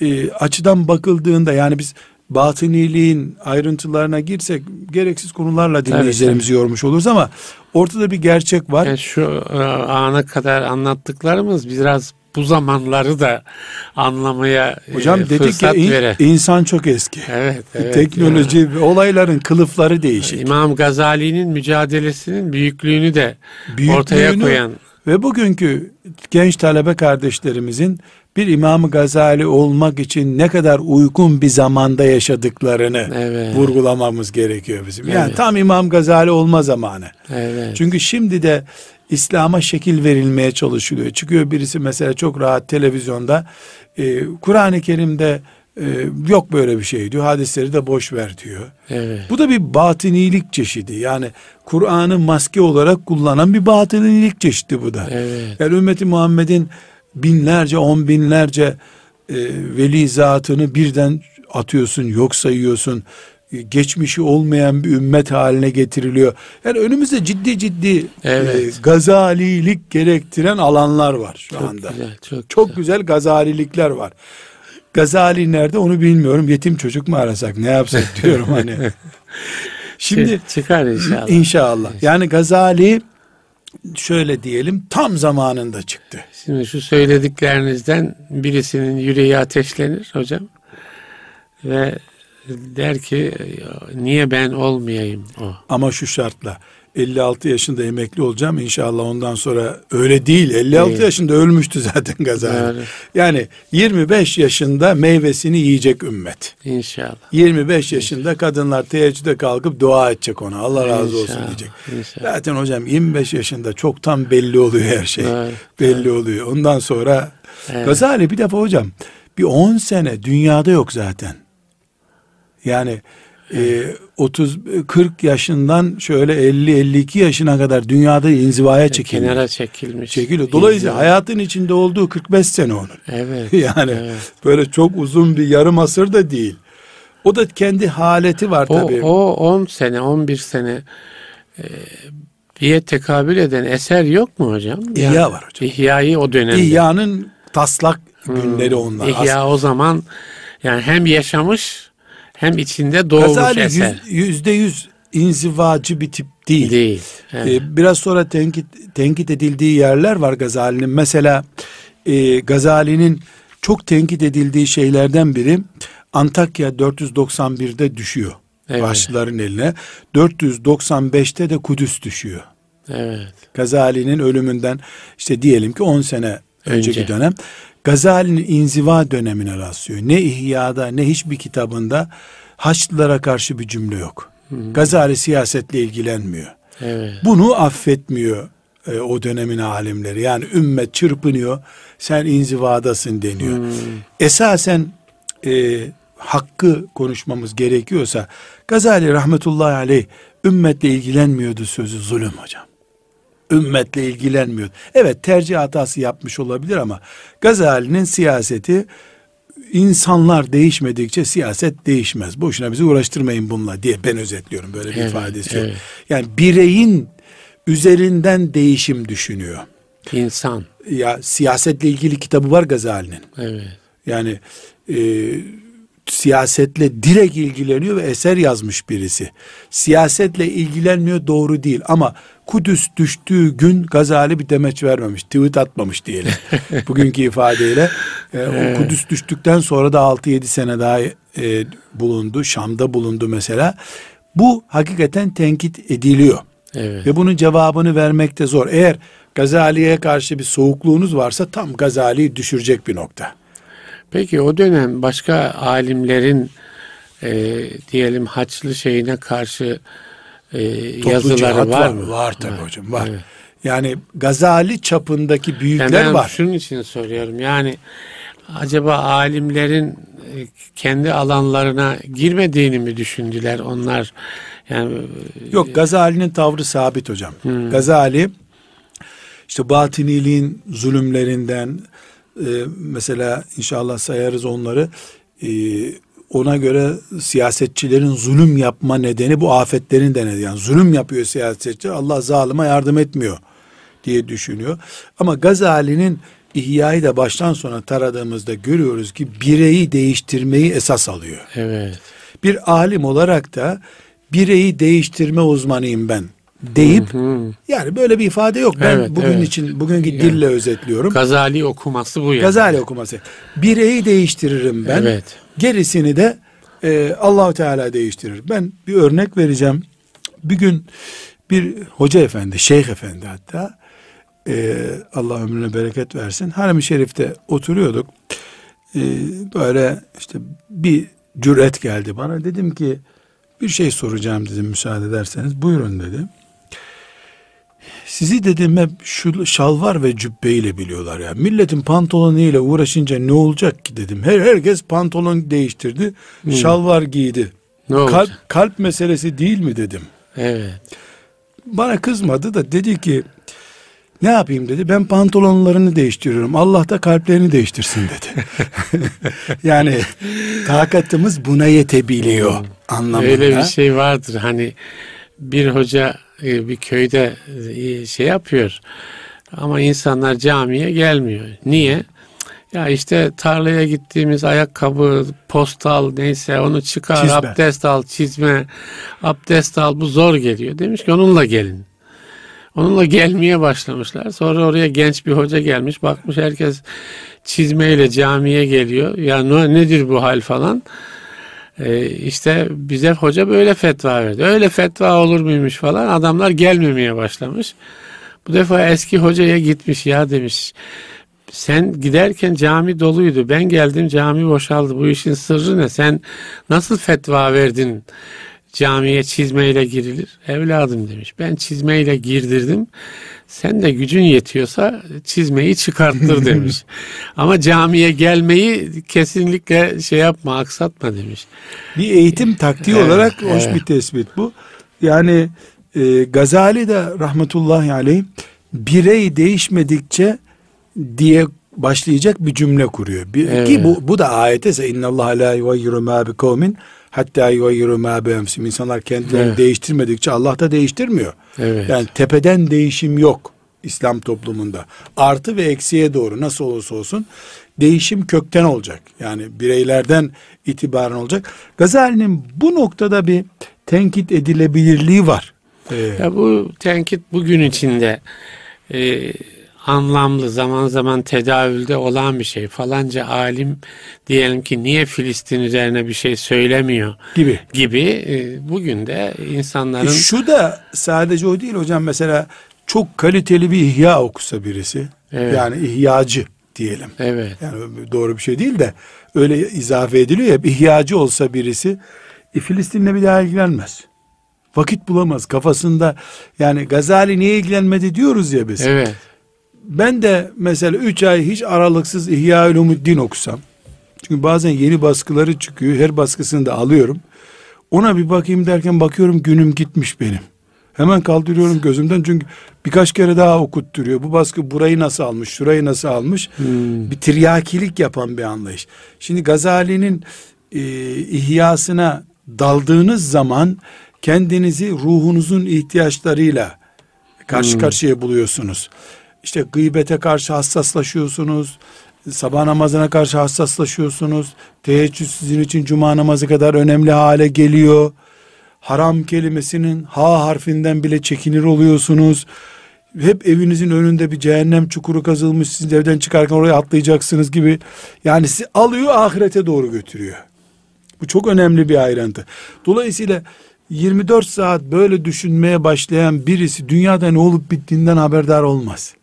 e, açıdan bakıldığında yani biz batıniliğin ayrıntılarına girsek gereksiz konularla dinleyicilerimizi tabii, yormuş oluruz ama ortada bir gerçek var. Yani şu e, ana kadar anlattıklarımız biraz bu zamanları da anlamaya e, Hocam e, dedik ki in, insan çok eski. Evet, evet Teknoloji yani. olayların kılıfları değişik. İmam Gazali'nin mücadelesinin büyüklüğünü de büyüklüğünü ortaya koyan ve bugünkü genç talebe kardeşlerimizin bir İmam Gazali olmak için ne kadar uygun bir zamanda yaşadıklarını evet. vurgulamamız gerekiyor bizim. Yani evet. tam İmam Gazali olma zamanı. Evet. Çünkü şimdi de İslam'a şekil verilmeye çalışılıyor. Çıkıyor birisi mesela çok rahat televizyonda e, Kur'an-ı Kerim'de e, yok böyle bir şey diyor. Hadisleri de boş ver diyor. Evet. Bu da bir batinilik çeşidi. Yani Kur'an'ı maske olarak kullanan bir batinilik çeşidi bu da. Evet. Yani ümmeti Muhammed'in binlerce, on binlerce e, veli zatını birden atıyorsun, yok sayıyorsun. E, geçmişi olmayan bir ümmet haline getiriliyor. Yani önümüzde ciddi ciddi e, evet. e, gazalilik gerektiren alanlar var şu çok anda. Güzel, çok, çok güzel. güzel gazalilikler var. Gazali nerede onu bilmiyorum. Yetim çocuk mu arasak ne yapsak diyorum hani. Şimdi çıkar inşallah. İnşallah. Yani Gazali şöyle diyelim tam zamanında çıktı. Şimdi şu söylediklerinizden birisinin yüreği ateşlenir hocam. Ve der ki niye ben olmayayım o. Ama şu şartla 56 yaşında emekli olacağım inşallah ondan sonra öyle değil 56 değil. yaşında ölmüştü zaten Gazali. Yani. yani 25 yaşında meyvesini yiyecek ümmet. İnşallah. 25 yaşında kadınlar teheccüde kalkıp dua edecek ona Allah razı inşallah. olsun diyecek. İnşallah. Zaten hocam 25 yaşında çoktan belli oluyor her şey. Evet. Belli evet. oluyor. Ondan sonra evet. Gazali bir defa hocam bir 10 sene dünyada yok zaten. Yani e, 30 40 yaşından şöyle 50 52 yaşına kadar dünyada inzivaya çekilmiş. Kenara çekilmiş. Çekiliyor. Dolayısıyla İnziva. hayatın içinde olduğu 45 sene onun. Evet. yani evet. böyle çok uzun bir yarım asır da değil. O da kendi haleti var o, tabii. O 10 sene, 11 sene e, diye tekabül eden eser yok mu hocam? İhya yani, var hocam. İhya'yı o dönemde. İhya'nın taslak hmm. günleri onlar. İhya o zaman yani hem yaşamış hem içinde doğmuş Gazali eser. yüzde yüz inzivacı bir tip değil. Değil. Evet. Ee, biraz sonra tenkit, tenkit edildiği yerler var Gazali'nin. Mesela e, Gazali'nin çok tenkit edildiği şeylerden biri Antakya 491'de düşüyor. Evet. Başlıların eline. 495'te de Kudüs düşüyor. Evet. Gazali'nin ölümünden işte diyelim ki 10 sene önceki Önce. dönem. Gazali'nin inziva dönemine rastlıyor. Ne İhya'da ne hiçbir kitabında Haçlılara karşı bir cümle yok. Hmm. Gazali siyasetle ilgilenmiyor. Evet. Bunu affetmiyor e, o dönemin alimleri. Yani ümmet çırpınıyor. Sen inzivadasın deniyor. Hmm. Esasen e, hakkı konuşmamız gerekiyorsa Gazali rahmetullahi aleyh ümmetle ilgilenmiyordu sözü zulüm hocam ümmetle ilgilenmiyor. Evet tercih hatası yapmış olabilir ama Gazali'nin siyaseti insanlar değişmedikçe siyaset değişmez. Boşuna bizi uğraştırmayın bununla diye ben özetliyorum böyle bir evet, ifadesi evet. Yani bireyin üzerinden değişim düşünüyor. İnsan. Ya siyasetle ilgili kitabı var Gazali'nin. Evet. Yani e, siyasetle direkt ilgileniyor ve eser yazmış birisi. Siyasetle ilgilenmiyor doğru değil ama Kudüs düştüğü gün Gazali bir demeç vermemiş. Tweet atmamış diyelim. Bugünkü ifadeyle. E, o Kudüs düştükten sonra da 6-7 sene daha e, bulundu. Şam'da bulundu mesela. Bu hakikaten tenkit ediliyor. Evet. Ve bunun cevabını vermek de zor. Eğer Gazali'ye karşı bir soğukluğunuz varsa tam Gazali'yi düşürecek bir nokta. Peki o dönem başka alimlerin e, diyelim haçlı şeyine karşı e, yazıları var, mı? Var tabii hocam var. Evet. Yani Gazali çapındaki büyükler Yani ben var. şunun için soruyorum. Yani acaba alimlerin e, kendi alanlarına girmediğini mi düşündüler onlar? Yani Yok Gazali'nin tavrı sabit hocam. Hmm. Gazali işte batiniliğin zulümlerinden e, mesela inşallah sayarız onları e, ona göre siyasetçilerin zulüm yapma nedeni bu afetlerin de nedeni. Yani zulüm yapıyor siyasetçi Allah zalime yardım etmiyor diye düşünüyor. Ama Gazali'nin İhya'yı da baştan sona taradığımızda görüyoruz ki bireyi değiştirmeyi esas alıyor. evet. Bir alim olarak da bireyi değiştirme uzmanıyım ben deyip Hı. yani böyle bir ifade yok. Ben Evet, bugün evet. için bugünkü Yani. dille özetliyorum. Gazali okuması bu yani. Gazali okuması. Bireyi değiştiririm ben. Evet. Gerisini de e, Allahu Teala değiştirir. Ben bir örnek vereceğim. Bir gün bir hoca efendi, şeyh efendi hatta e, Allah ömrüne bereket versin. Harem-i Şerif'te oturuyorduk. E, böyle işte bir cüret geldi bana. Dedim ki bir şey soracağım dedim müsaade ederseniz. Buyurun dedi. Sizi dedim hep şu şalvar ve cübbeyle biliyorlar ya. Milletin pantolonuyla uğraşınca ne olacak ki dedim. Her herkes pantolon değiştirdi. Şalvar giydi. Ne olacak? Kalp, kalp meselesi değil mi dedim. Evet. Bana kızmadı da dedi ki ne yapayım dedi. Ben pantolonlarını değiştiriyorum. Allah da kalplerini değiştirsin dedi. yani takatımız buna yetebiliyor anlamında. Öyle bir şey vardır. Hani bir hoca e, bir köyde e, şey yapıyor. Ama insanlar camiye gelmiyor. Niye? Ya işte tarlaya gittiğimiz ayakkabı, postal neyse onu çıkar, Çizme. abdest al, çizme, abdest al bu zor geliyor. Demiş ki onunla gelin. Onunla gelmeye başlamışlar. Sonra oraya genç bir hoca gelmiş. Bakmış herkes çizmeyle camiye geliyor. Ya ne, nedir bu hal falan. Ee, işte bize hoca böyle fetva verdi. Öyle fetva olur muymuş falan. Adamlar gelmemeye başlamış. Bu defa eski hocaya gitmiş ya demiş. Sen giderken cami doluydu. Ben geldim cami boşaldı. Bu işin sırrı ne? Sen nasıl fetva verdin? Camiye çizmeyle girilir. Evladım demiş. Ben çizmeyle girdirdim. Sen de gücün yetiyorsa çizmeyi çıkarttır demiş. Ama camiye gelmeyi kesinlikle şey yapma, aksatma demiş. Bir eğitim taktiği Evet, olarak hoş evet. bir tespit bu. Yani e, Gazali de rahmetullahi aleyh birey değişmedikçe diye başlayacak bir cümle kuruyor. Bir, Evet. Ki bu, bu da ayete ise innallaha la yugayyiru ma bi kavmin hatta yugayyiru ma enfusihim. İnsanlar kendilerini Evet. değiştirmedikçe Allah da değiştirmiyor. Evet. Yani tepeden değişim yok İslam toplumunda. Artı ve eksiye doğru nasıl olursa olsun değişim kökten olacak. Yani bireylerden itibaren olacak. Gazali'nin bu noktada bir tenkit edilebilirliği var. Ee, Ya bu tenkit bugün içinde e, anlamlı zaman zaman tedavülde olan bir şey. Falanca alim diyelim ki niye Filistin üzerine bir şey söylemiyor gibi. gibi e, bugün de insanların E şu da sadece o değil hocam mesela çok kaliteli bir ihya okusa birisi Evet. yani ihyacı diyelim. evet Yani doğru bir şey değil de öyle izafe ediliyor ya bir ihyacı olsa birisi e, Filistin'le bir daha ilgilenmez. Vakit bulamaz kafasında yani Gazali niye ilgilenmedi diyoruz ya biz. evet Ben de mesela 3 ay hiç aralıksız İhya Ulumuddin okusam. Çünkü bazen yeni baskıları çıkıyor. Her baskısını da alıyorum. Ona bir bakayım derken bakıyorum günüm gitmiş benim. Hemen kaldırıyorum gözümden çünkü birkaç kere daha okutturuyor. Bu baskı burayı nasıl almış, şurayı nasıl almış? Hmm. Bir tiryakilik yapan bir anlayış. Şimdi Gazali'nin e, ihyasına daldığınız zaman kendinizi ruhunuzun ihtiyaçlarıyla karşı karşıya buluyorsunuz. İşte gıybete karşı hassaslaşıyorsunuz. Sabah namazına karşı hassaslaşıyorsunuz. Teheccüd sizin için cuma namazı kadar önemli hale geliyor. Haram kelimesinin ha harfinden bile çekinir oluyorsunuz. Hep evinizin önünde bir cehennem çukuru kazılmış. Siz de evden çıkarken oraya atlayacaksınız gibi. Yani sizi alıyor ahirete doğru götürüyor. Bu çok önemli bir ayrıntı. Dolayısıyla 24 saat böyle düşünmeye başlayan birisi dünyada ne olup bittiğinden haberdar olmaz.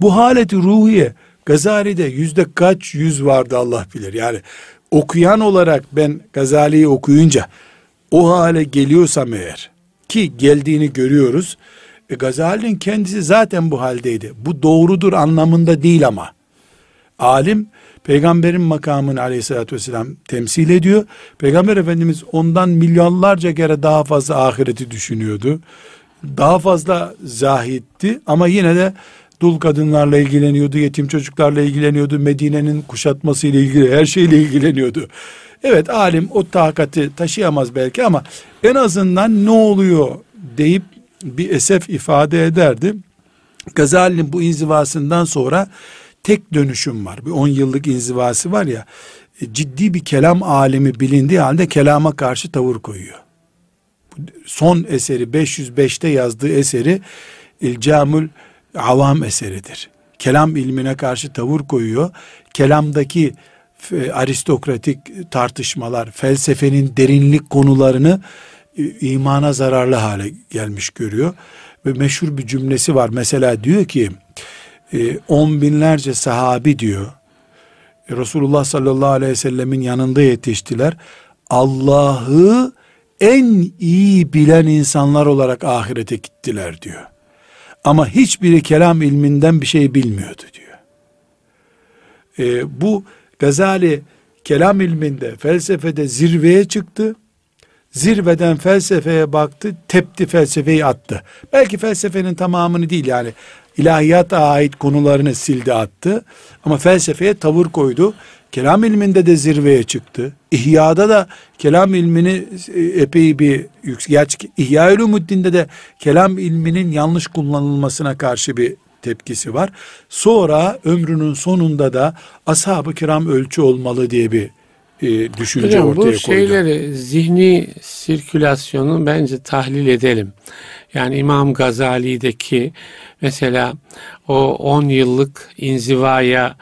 Bu haleti ruhiye Gazali'de yüzde kaç yüz vardı Allah bilir. Yani okuyan olarak ben Gazali'yi okuyunca o hale geliyorsam eğer ki geldiğini görüyoruz. E, Gazali'nin kendisi zaten bu haldeydi. Bu doğrudur anlamında değil ama. Alim peygamberin makamını aleyhissalatü vesselam temsil ediyor. Peygamber Efendimiz ondan milyonlarca kere daha fazla ahireti düşünüyordu. Daha fazla zahitti ama yine de dul kadınlarla ilgileniyordu, yetim çocuklarla ilgileniyordu, Medine'nin kuşatması ile ilgili her şeyle ilgileniyordu. Evet alim o takati taşıyamaz belki ama en azından ne oluyor deyip bir esef ifade ederdi. Gazali'nin bu inzivasından sonra tek dönüşüm var. Bir on yıllık inzivası var ya ciddi bir kelam alimi bilindiği halde kelama karşı tavır koyuyor. Son eseri 505'te yazdığı eseri İlcamül Avam eseridir. Kelam ilmine karşı tavır koyuyor. Kelamdaki e, aristokratik tartışmalar, felsefenin derinlik konularını e, imana zararlı hale gelmiş görüyor. Ve meşhur bir cümlesi var. Mesela diyor ki e, on binlerce sahabi diyor. Resulullah sallallahu aleyhi ve sellemin yanında yetiştiler. Allah'ı en iyi bilen insanlar olarak ahirete gittiler diyor. Ama hiçbiri kelam ilminden bir şey bilmiyordu diyor. E, bu Gazali kelam ilminde, felsefede zirveye çıktı. Zirveden felsefeye baktı, tepti felsefeyi attı. Belki felsefenin tamamını değil yani ilahiyata ait konularını sildi attı. Ama felsefeye tavır koydu. Kelam ilminde de zirveye çıktı. İhya'da da kelam ilmini e, epey bir yüksek. İhya Ulumuddin'de de kelam ilminin yanlış kullanılmasına karşı bir tepkisi var. Sonra ömrünün sonunda da ashab-ı kiram ölçü olmalı diye bir e, düşünce Hocam, ortaya koydu. Bu şeyleri zihni sirkülasyonu bence tahlil edelim. Yani İmam Gazali'deki mesela o 10 yıllık inzivaya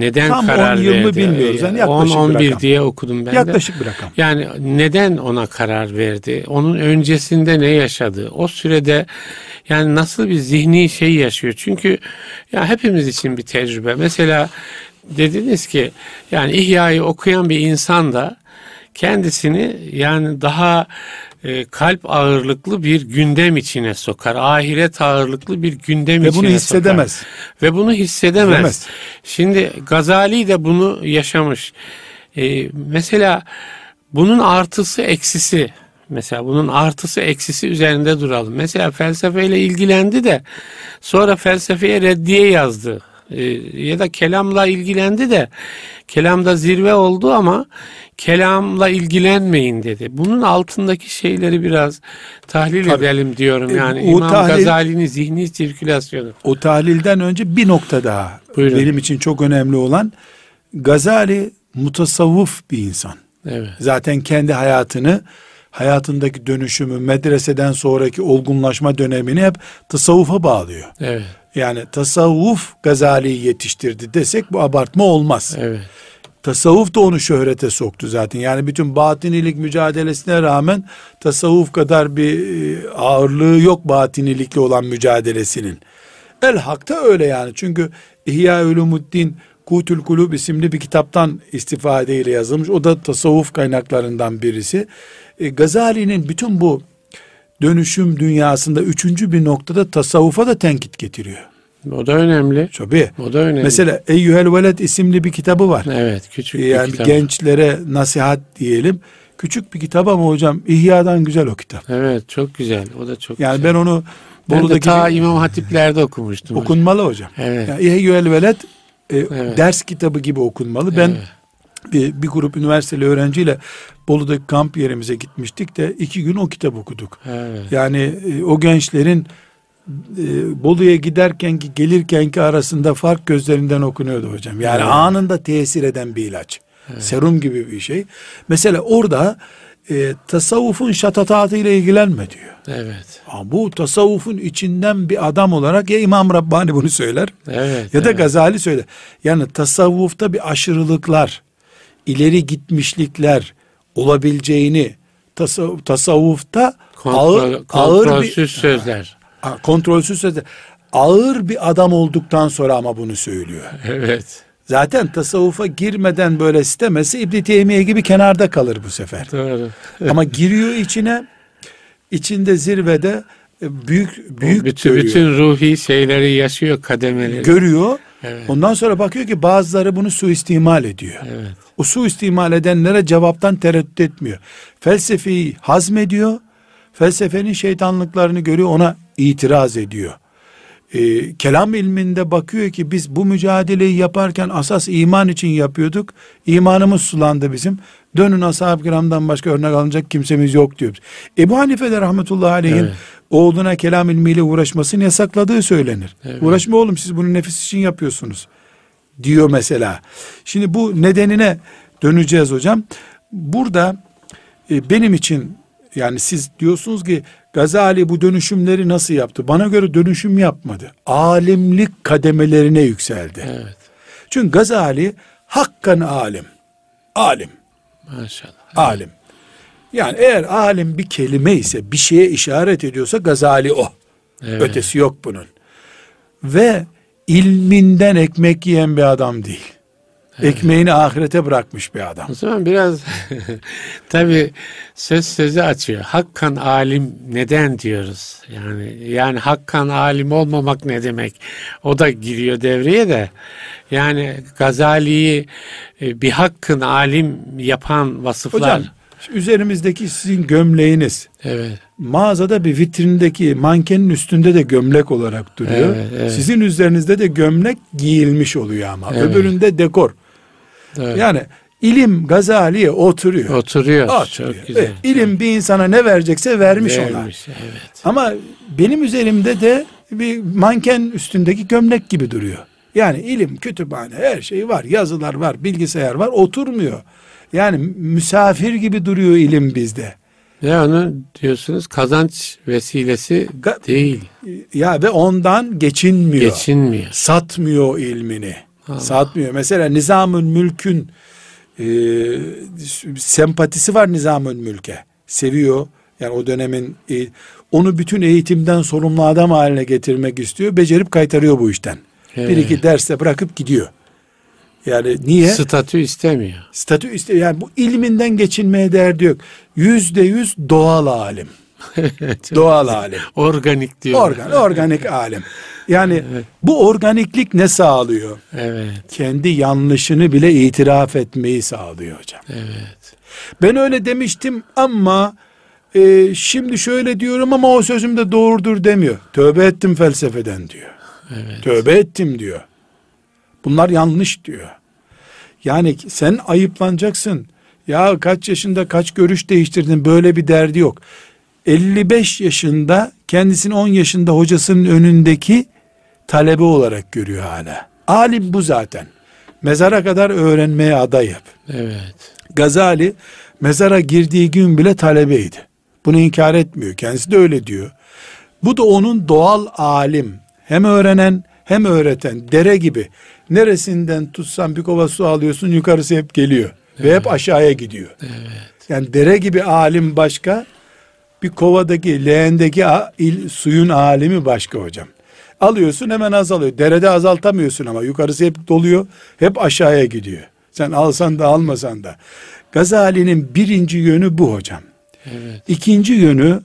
neden Tam karar 10 yıl mı bilmiyoruz. Yani 10-11 diye okudum ben yaklaşık de. bir rakam. Yani neden ona karar verdi? Onun öncesinde ne yaşadı? O sürede yani nasıl bir zihni şey yaşıyor? Çünkü ya hepimiz için bir tecrübe. Mesela dediniz ki yani İhya'yı okuyan bir insan da kendisini yani daha e, kalp ağırlıklı bir gündem içine sokar. Ahiret ağırlıklı bir gündem Ve içine bunu hissedemez. Sokar. Ve bunu hissedemez. hissedemez. Şimdi Gazali de bunu yaşamış. E, mesela bunun artısı eksisi Mesela bunun artısı eksisi üzerinde duralım. Mesela felsefeyle ilgilendi de sonra felsefeye reddiye yazdı. Ee, ya da kelamla ilgilendi de kelamda zirve oldu ama kelamla ilgilenmeyin dedi. Bunun altındaki şeyleri biraz tahlil Tabii. edelim diyorum. E, yani o İmam tahlil, Gazali'nin zihni sirkülasyonu. O tahlilden önce bir nokta daha Buyurun. benim için çok önemli olan Gazali mutasavvuf bir insan. Evet. Zaten kendi hayatını hayatındaki dönüşümü, medreseden sonraki olgunlaşma dönemini hep tasavvufa bağlıyor. Evet. Yani tasavvuf Gazali'yi yetiştirdi desek bu abartma olmaz. Evet. Tasavvuf da onu şöhrete soktu zaten. Yani bütün batinilik mücadelesine rağmen tasavvuf kadar bir e, ağırlığı yok batinilikle olan mücadelesinin. El hakta öyle yani. Çünkü İhya Ulumuddin Kutül Kulub isimli bir kitaptan istifadeyle yazılmış. O da tasavvuf kaynaklarından birisi. E, Gazali'nin bütün bu dönüşüm dünyasında üçüncü bir noktada tasavvufa da tenkit getiriyor. O da önemli. Tabii. O da önemli. Mesela Eyyuhel Veled isimli bir kitabı var. Evet küçük bir yani kitap. gençlere nasihat diyelim. Küçük bir kitap ama hocam İhya'dan güzel o kitap. Evet çok güzel. O da çok yani güzel. ben onu ben de ta İmam Hatiplerde okumuştum. Okunmalı hocam. Evet. Yani İhya'el Veled e, evet. ders kitabı gibi okunmalı. Ben evet bir, bir grup üniversiteli öğrenciyle Bolu'daki kamp yerimize gitmiştik de iki gün o kitap okuduk. Evet. Yani e, o gençlerin e, Bolu'ya giderken ki gelirken ki arasında fark gözlerinden okunuyordu hocam. Yani evet. anında tesir eden bir ilaç. Evet. Serum gibi bir şey. Mesela orada e, tasavvufun şatatatı ile ilgilenme diyor. Evet. Bu tasavvufun içinden bir adam olarak ya İmam Rabbani bunu söyler evet, ya da evet. Gazali söyler. Yani tasavvufta bir aşırılıklar, ileri gitmişlikler olabileceğini tasavvuf, tasavvufta Kontrol, ağır, ağır kontrolsüz bir sözler. Kontrolsüz sözler. Ağır bir adam olduktan sonra ama bunu söylüyor. Evet. Zaten tasavvufa girmeden böyle istemesi İbn Teymiye gibi kenarda kalır bu sefer. Doğru. ama giriyor içine içinde zirvede e, büyük büyük bütün, görüyor. bütün ruhi şeyleri yaşıyor kademeleri. görüyor. Evet. Ondan sonra bakıyor ki bazıları bunu suistimal ediyor. Evet. O suistimal edenlere cevaptan tereddüt etmiyor. Felsefeyi hazmediyor. Felsefenin şeytanlıklarını görüyor ona itiraz ediyor. Ee, kelam ilminde bakıyor ki biz bu mücadeleyi yaparken asas iman için yapıyorduk. İmanımız sulandı bizim. Dönün ashab-ı kiramdan başka örnek alınacak kimsemiz yok diyor. Ebu Hanife de rahmetullahi aleyhin Evet. Oğluna kelam ilmiyle uğraşmasını yasakladığı söylenir. Evet. Uğraşma oğlum siz bunu nefis için yapıyorsunuz diyor mesela. Şimdi bu nedenine döneceğiz hocam. Burada e, benim için yani siz diyorsunuz ki Gazali bu dönüşümleri nasıl yaptı? Bana göre dönüşüm yapmadı. Alimlik kademelerine yükseldi. Evet. Çünkü Gazali hakkan alim. Alim. Maşallah. Alim. Yani eğer alim bir kelime ise bir şeye işaret ediyorsa Gazali o. Evet. Ötesi yok bunun. Ve ilminden ekmek yiyen bir adam değil. Ekmeğini ahirete bırakmış bir adam. O zaman biraz tabi söz sözü açıyor. Hakkan alim neden diyoruz? Yani yani hakkan alim olmamak ne demek? O da giriyor devreye de. Yani Gazali'yi e, bir hakkın alim yapan vasıflar. Hocam üzerimizdeki sizin gömleğiniz Evet. mağazada bir vitrindeki mankenin üstünde de gömlek olarak duruyor. Evet, evet. Sizin üzerinizde de gömlek giyilmiş oluyor ama. Evet. Öbüründe dekor. Doğru. Yani ilim Gazali'ye oturuyor. Oturuyor. Oturuyor. Çok güzel. Evet, ilim bir insana ne verecekse vermiş, ona. Vermiş, Evet. Ama benim üzerimde de bir manken üstündeki gömlek gibi duruyor. Yani ilim, kütüphane, her şey var. Yazılar var, bilgisayar var. Oturmuyor. Yani misafir gibi duruyor ilim bizde. Ve onu diyorsunuz kazanç vesilesi Ga- değil. Ya ve ondan geçinmiyor. Geçinmiyor. Satmıyor ilmini. Allah. Satmıyor. Mesela Nizamül Mülk'ün e, sempatisi var Nizamül Mülk'e. Seviyor. Yani o dönemin e, onu bütün eğitimden sorumlu adam haline getirmek istiyor. Becerip kaytarıyor bu işten. Bir Evet. iki derste bırakıp gidiyor. Yani niye? Statü istemiyor. Statü işte yani bu ilminden geçinmeye derdi yok. Yüzde yüz doğal alim. doğal alim. Organik diyor. Organ, organik alim. Yani bu organiklik ne sağlıyor? Evet. Kendi yanlışını bile itiraf etmeyi sağlıyor hocam. Evet. Ben öyle demiştim ama e, şimdi şöyle diyorum ama o sözüm de doğrudur demiyor. Tövbe ettim felsefeden diyor. Evet. Tövbe ettim diyor. Bunlar yanlış diyor. Yani sen ayıplanacaksın. Ya kaç yaşında kaç görüş değiştirdin böyle bir derdi yok. 55 yaşında kendisini 10 yaşında hocasının önündeki talebe olarak görüyor hala. Alim bu zaten. Mezara kadar öğrenmeye aday hep. Evet. Gazali mezara girdiği gün bile talebeydi. Bunu inkar etmiyor. Kendisi de öyle diyor. Bu da onun doğal alim. Hem öğrenen hem öğreten. Dere gibi. Neresinden tutsan bir kova su alıyorsun yukarısı hep geliyor. Ve hep aşağıya gidiyor. Yani dere gibi alim başka. Bir kovadaki leğendeki il, suyun alimi başka hocam. Alıyorsun hemen azalıyor. Derede azaltamıyorsun ama yukarısı hep doluyor. Hep aşağıya gidiyor. Sen alsan da almasan da. Gazali'nin birinci yönü bu hocam. Evet. İkinci yönü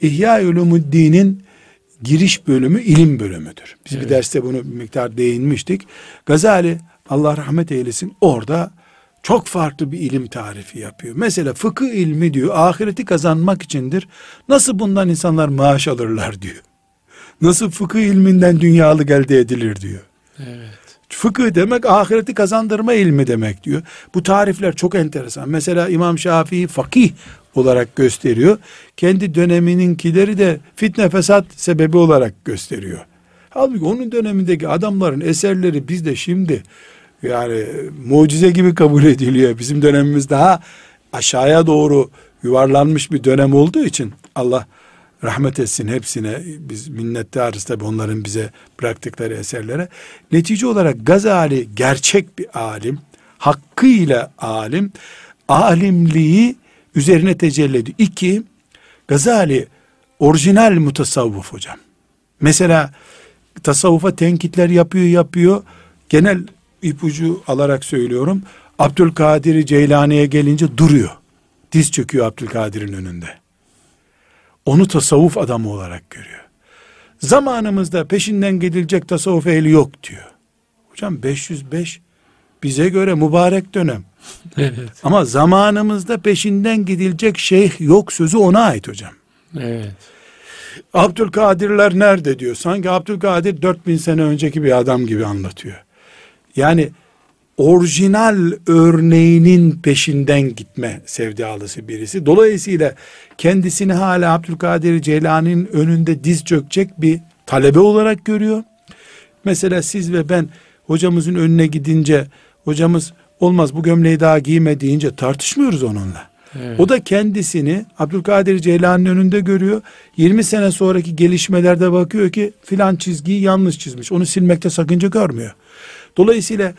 İhya Ulumuddin'in giriş bölümü ilim bölümüdür. Biz bir Evet. derste bunu bir miktar değinmiştik. Gazali Allah rahmet eylesin orada çok farklı bir ilim tarifi yapıyor. Mesela fıkıh ilmi diyor ahireti kazanmak içindir. Nasıl bundan insanlar maaş alırlar diyor. Nasıl fıkıh ilminden dünyalık elde edilir diyor. Evet. Fıkıh demek ahireti kazandırma ilmi demek diyor. Bu tarifler çok enteresan. Mesela İmam Şafii fakih olarak gösteriyor. Kendi dönemininkileri de fitne fesat sebebi olarak gösteriyor. Halbuki onun dönemindeki adamların eserleri bizde şimdi yani mucize gibi kabul ediliyor. Bizim dönemimiz daha aşağıya doğru yuvarlanmış bir dönem olduğu için Allah rahmet etsin hepsine biz minnettarız tabi onların bize bıraktıkları eserlere. Netice olarak Gazali gerçek bir alim, hakkıyla alim, alimliği üzerine tecelli ediyor. İki, Gazali orijinal mutasavvuf hocam. Mesela tasavvufa tenkitler yapıyor yapıyor. Genel ipucu alarak söylüyorum. Abdülkadir Ceylani'ye gelince duruyor. Diz çöküyor Abdülkadir'in önünde. Onu tasavvuf adamı olarak görüyor. Zamanımızda peşinden gidilecek tasavvuf ehli yok diyor. Hocam 505 bize göre mübarek dönem. Evet. Ama zamanımızda peşinden gidilecek şeyh yok sözü ona ait hocam. Evet. Abdülkadirler nerede diyor. Sanki Abdülkadir 4000 sene önceki bir adam gibi anlatıyor. Yani orijinal örneğinin peşinden gitme sevdalısı birisi. Dolayısıyla kendisini hala Abdülkadir Ceylani'nin önünde diz çökecek bir talebe olarak görüyor. Mesela siz ve ben hocamızın önüne gidince hocamız olmaz bu gömleği daha giyme deyince tartışmıyoruz onunla. Evet. O da kendisini Abdülkadir Ceylan'ın önünde görüyor. 20 sene sonraki gelişmelerde bakıyor ki filan çizgiyi yanlış çizmiş. Onu silmekte sakınca görmüyor. Dolayısıyla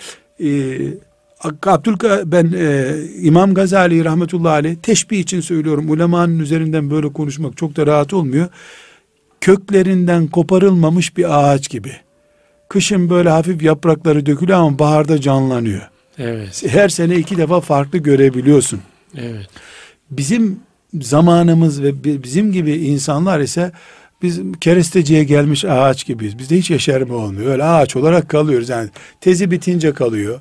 e, Abdülka, ben e, İmam Gazali rahmetullahi aleyh teşbih için söylüyorum. Ulemanın üzerinden böyle konuşmak çok da rahat olmuyor. Köklerinden koparılmamış bir ağaç gibi. Kışın böyle hafif yaprakları dökülüyor ama baharda canlanıyor. Evet. Her sene iki defa farklı görebiliyorsun. Evet. Bizim zamanımız ve bi- bizim gibi insanlar ise biz keresteciye gelmiş ağaç gibiyiz. Bizde hiç yeşerme olmuyor. Öyle ağaç olarak kalıyoruz. Yani tezi bitince kalıyor.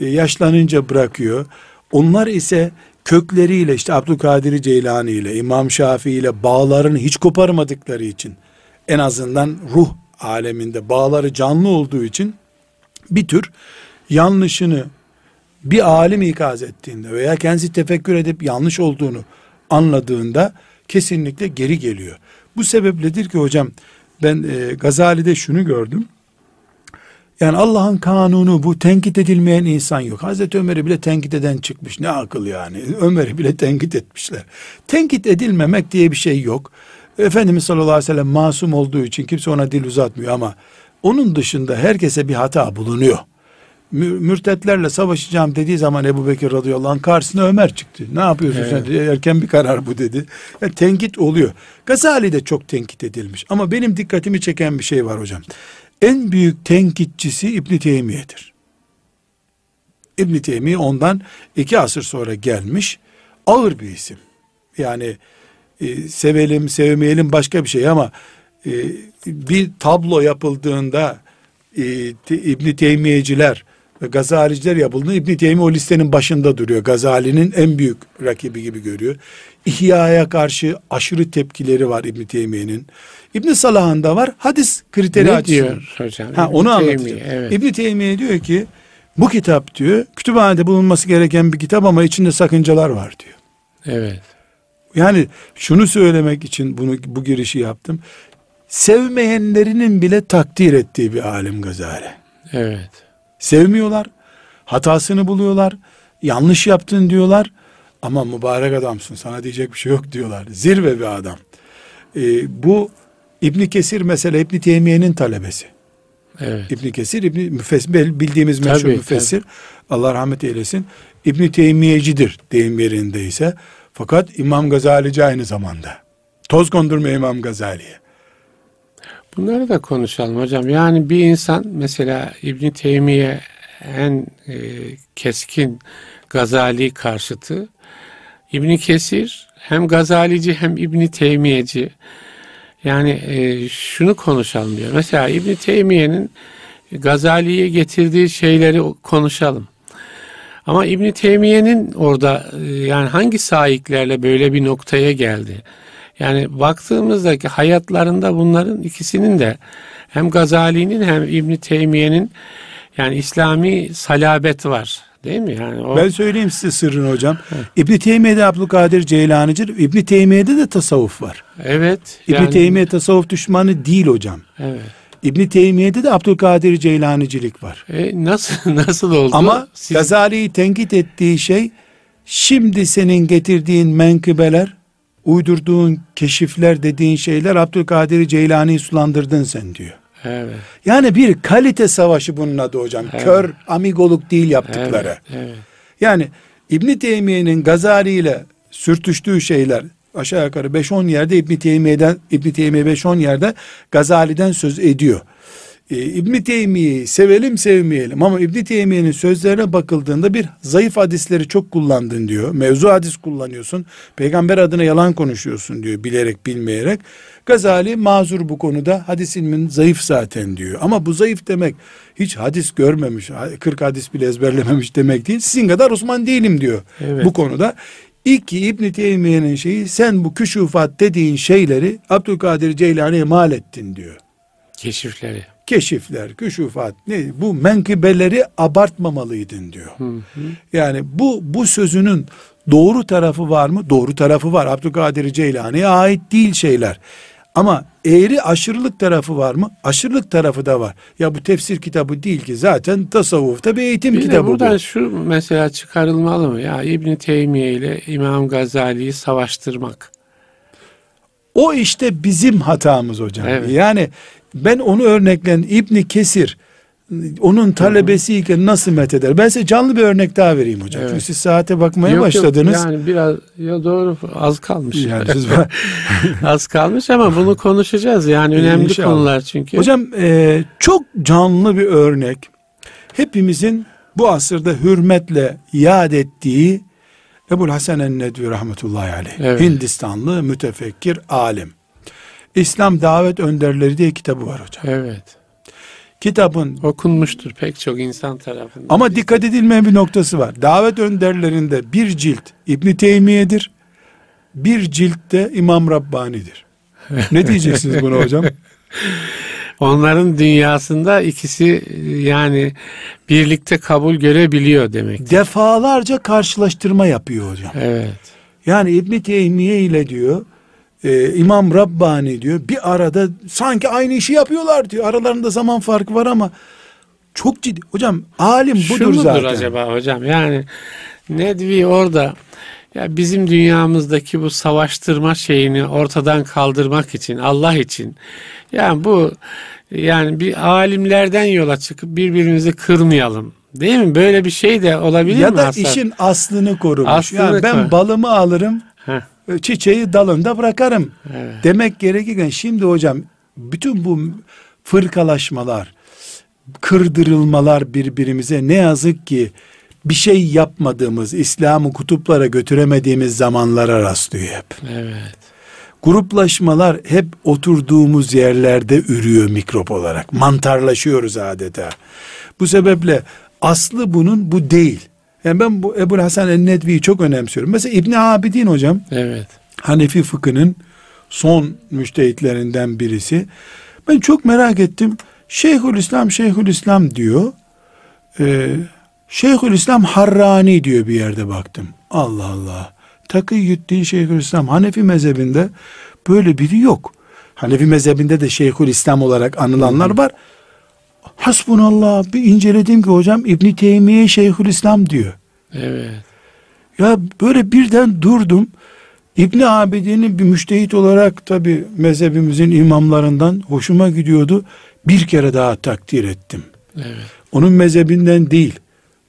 e, Yaşlanınca bırakıyor. Onlar ise kökleriyle işte Abdülkadir Ceylani ile İmam Şafii ile bağlarını hiç koparmadıkları için en azından ruh aleminde bağları canlı olduğu için bir tür yanlışını bir alim ikaz ettiğinde veya kendisi tefekkür edip yanlış olduğunu anladığında kesinlikle geri geliyor. Bu sebepledir ki hocam ben e, Gazali'de şunu gördüm. Yani Allah'ın kanunu bu tenkit edilmeyen insan yok. Hazreti Ömer'i bile tenkit eden çıkmış. Ne akıl yani. Ömer'i bile tenkit etmişler. Tenkit edilmemek diye bir şey yok. Efendimiz sallallahu aleyhi ve sellem masum olduğu için kimse ona dil uzatmıyor ama onun dışında herkese bir hata bulunuyor. Mü- Mürtetlerle savaşacağım dediği zaman Ebu Bekir radıyallahu anh karşısına Ömer çıktı. Ne yapıyorsun sen? dedi. Erken bir karar bu dedi. Yani tenkit oluyor. Gazali de çok tenkit edilmiş. Ama benim dikkatimi çeken bir şey var hocam. En büyük tenkitçisi İbn Teymiye'dir. İbn Teymiye ondan iki asır sonra gelmiş ağır bir isim. Yani e, sevelim sevmeyelim başka bir şey ama e, bir tablo yapıldığında e, İbn Teymiyeciler ve Gazaliciler yapıldığında İbn Teymiye o listenin başında duruyor. Gazali'nin en büyük rakibi gibi görüyor. İhya'ya karşı aşırı tepkileri var İbn Teymiye'nin. İbn Salah'ın da var. Hadis kriteri Ne açısından. diyor hocam? Ha, onu anlatacağım. Evet. İbn Teymiye diyor ki bu kitap diyor kütüphanede bulunması gereken bir kitap ama içinde sakıncalar var diyor. Evet. Yani şunu söylemek için bunu bu girişi yaptım. Sevmeyenlerinin bile takdir ettiği bir alim Gazali. Evet. Sevmiyorlar, hatasını buluyorlar, yanlış yaptın diyorlar ama mübarek adamsın sana diyecek bir şey yok diyorlar. Zirve bir adam. Ee, bu İbni Kesir mesela İbni Teymiye'nin talebesi. Evet. İbni Kesir İbni Müfessir bildiğimiz meşhur Tabii, müfessir Allah rahmet eylesin. İbni Teymiyecidir deyim yerindeyse. Fakat İmam Gazalici aynı zamanda. Toz kondurma İmam Gazali'ye. Bunları da konuşalım hocam. Yani bir insan mesela İbn Teymiye en e, keskin Gazali karşıtı. İbn Kesir hem Gazalici hem İbn Teymiyeci. Yani e, şunu konuşalım diyor. Mesela İbn Teymiye'nin Gazali'ye getirdiği şeyleri konuşalım. Ama İbn Teymiye'nin orada e, yani hangi sahiplerle böyle bir noktaya geldi? Yani baktığımızdaki hayatlarında bunların ikisinin de hem Gazali'nin hem İbn Teymiye'nin yani İslami salabet var. Değil mi? Yani o Ben söyleyeyim size sırrını hocam. İbni Teymiye'de Abdülkadir Ceylani'dir. İbni Teymiye'de de tasavvuf var. evet. İbni yani- Teymiye tasavvuf düşmanı değil hocam. Evet. İbni Teymiye'de de Abdülkadir Ceylanicilik var. E, nasıl nasıl oldu? Ama Siz- Gazali'yi tenkit ettiği şey şimdi senin getirdiğin menkıbeler, uydurduğun keşifler dediğin şeyler Abdülkadir Ceylani'yi sulandırdın sen diyor. evet. Yani bir kalite savaşı bunun adı hocam. Kör amigoluk değil yaptıkları. Evet. evet. Yani İbni Teymiye'nin Gazali ile sürtüştüğü şeyler aşağı yukarı 5-10 yerde İbn Teymiye'den İbn Teymiye 5-10 yerde Gazali'den söz ediyor. Ee, İbn Teymiye'yi sevelim sevmeyelim ama İbn Teymiye'nin sözlerine bakıldığında bir zayıf hadisleri çok kullandın diyor. Mevzu hadis kullanıyorsun. Peygamber adına yalan konuşuyorsun diyor bilerek bilmeyerek. Gazali mazur bu konuda hadis ilmin zayıf zaten diyor. Ama bu zayıf demek hiç hadis görmemiş, 40 hadis bile ezberlememiş demek değil. Sizin kadar Osman değilim diyor Evet. bu konuda. İki İbn Teymiye'nin şeyi sen bu küşufat dediğin şeyleri Abdülkadir Ceylani'ye mal ettin diyor. Keşifleri. Keşifler, küşufat ne bu menkıbeleri abartmamalıydın diyor. Hı hı. Yani bu bu sözünün doğru tarafı var mı? Doğru tarafı var. Abdülkadir Ceylani'ye ait değil şeyler. Ama eğri aşırılık tarafı var mı? Aşırılık tarafı da var. Ya bu tefsir kitabı değil ki zaten tasavvufta bir eğitim Bir kitabı buradan bu. şu mesela çıkarılmalı mı? Ya İbn Teymiye ile İmam Gazali'yi savaştırmak. O işte bizim hatamız hocam. Evet. Yani ben onu örneklen İbni Kesir onun talebesiyken nasıl metheder? Ben size canlı bir örnek daha vereyim hocam. Evet. Çünkü siz saate bakmaya Yok, yok, başladınız. yani biraz ya doğru az kalmış. Yani siz- az kalmış ama bunu konuşacağız. Yani önemli İnşallah. konular çünkü. Hocam e, çok canlı bir örnek. Hepimizin bu asırda hürmetle yad ettiği Ebul Hasan en-Nedvi rahmetullahi aleyh. Evet. Hindistanlı mütefekkir alim. İslam Davet Önderleri diye kitabı var hocam. Evet. Kitabın Okunmuştur pek çok insan tarafından. ama dikkat edilmeyen bir noktası var. Davet önderlerinde bir cilt İbn Teymiye'dir. Bir cilt de İmam Rabbani'dir. Ne diyeceksiniz buna hocam? Onların dünyasında ikisi yani birlikte kabul görebiliyor demek. Defalarca karşılaştırma yapıyor hocam. Evet. Yani İbn Teymiye ile diyor e, İmam Rabbani diyor bir arada sanki aynı işi yapıyorlar diyor. Aralarında zaman farkı var ama çok ciddi. Hocam alim Şu budur mudur zaten. acaba hocam? Yani Nedvi orada ya bizim dünyamızdaki bu savaştırma şeyini ortadan kaldırmak için Allah için yani bu yani bir alimlerden yola çıkıp birbirimizi kırmayalım. Değil mi? Böyle bir şey de olabilir Ya mi da Hasan? işin aslını korumuş. Aslını yani ben koy. balımı alırım, Heh, çiçeği dalında bırakarım. evet. Demek gerekirken şimdi hocam bütün bu fırkalaşmalar, kırdırılmalar birbirimize ne yazık ki bir şey yapmadığımız, İslam'ı kutuplara götüremediğimiz zamanlara rastlıyor hep. Evet. Gruplaşmalar hep oturduğumuz yerlerde ürüyor mikrop olarak. Mantarlaşıyoruz adeta. Bu sebeple aslı bunun bu değil. Yani ben bu Ebu Hasan el-Nedvi'yi çok önemsiyorum. Mesela İbn Abidin hocam Evet. Hanefi fıkhının son müştehitlerinden birisi. Ben çok merak ettim. Şeyhülislam Şeyhülislam diyor. Ee, Şeyhülislam Harrani diyor bir yerde baktım. Allah Allah. Takıyyüddin Şeyhülislam Hanefi mezhebinde böyle biri yok. Hanefi mezhebinde de Şeyhülislam olarak anılanlar var. Hasbunallah bir inceledim ki hocam İbn Teymiye Şeyhülislam diyor. Evet. Ya böyle birden durdum. İbni Abidin'in bir müştehit olarak tabi mezhebimizin imamlarından hoşuma gidiyordu. Bir kere daha takdir ettim. Evet. Onun mezhebinden değil.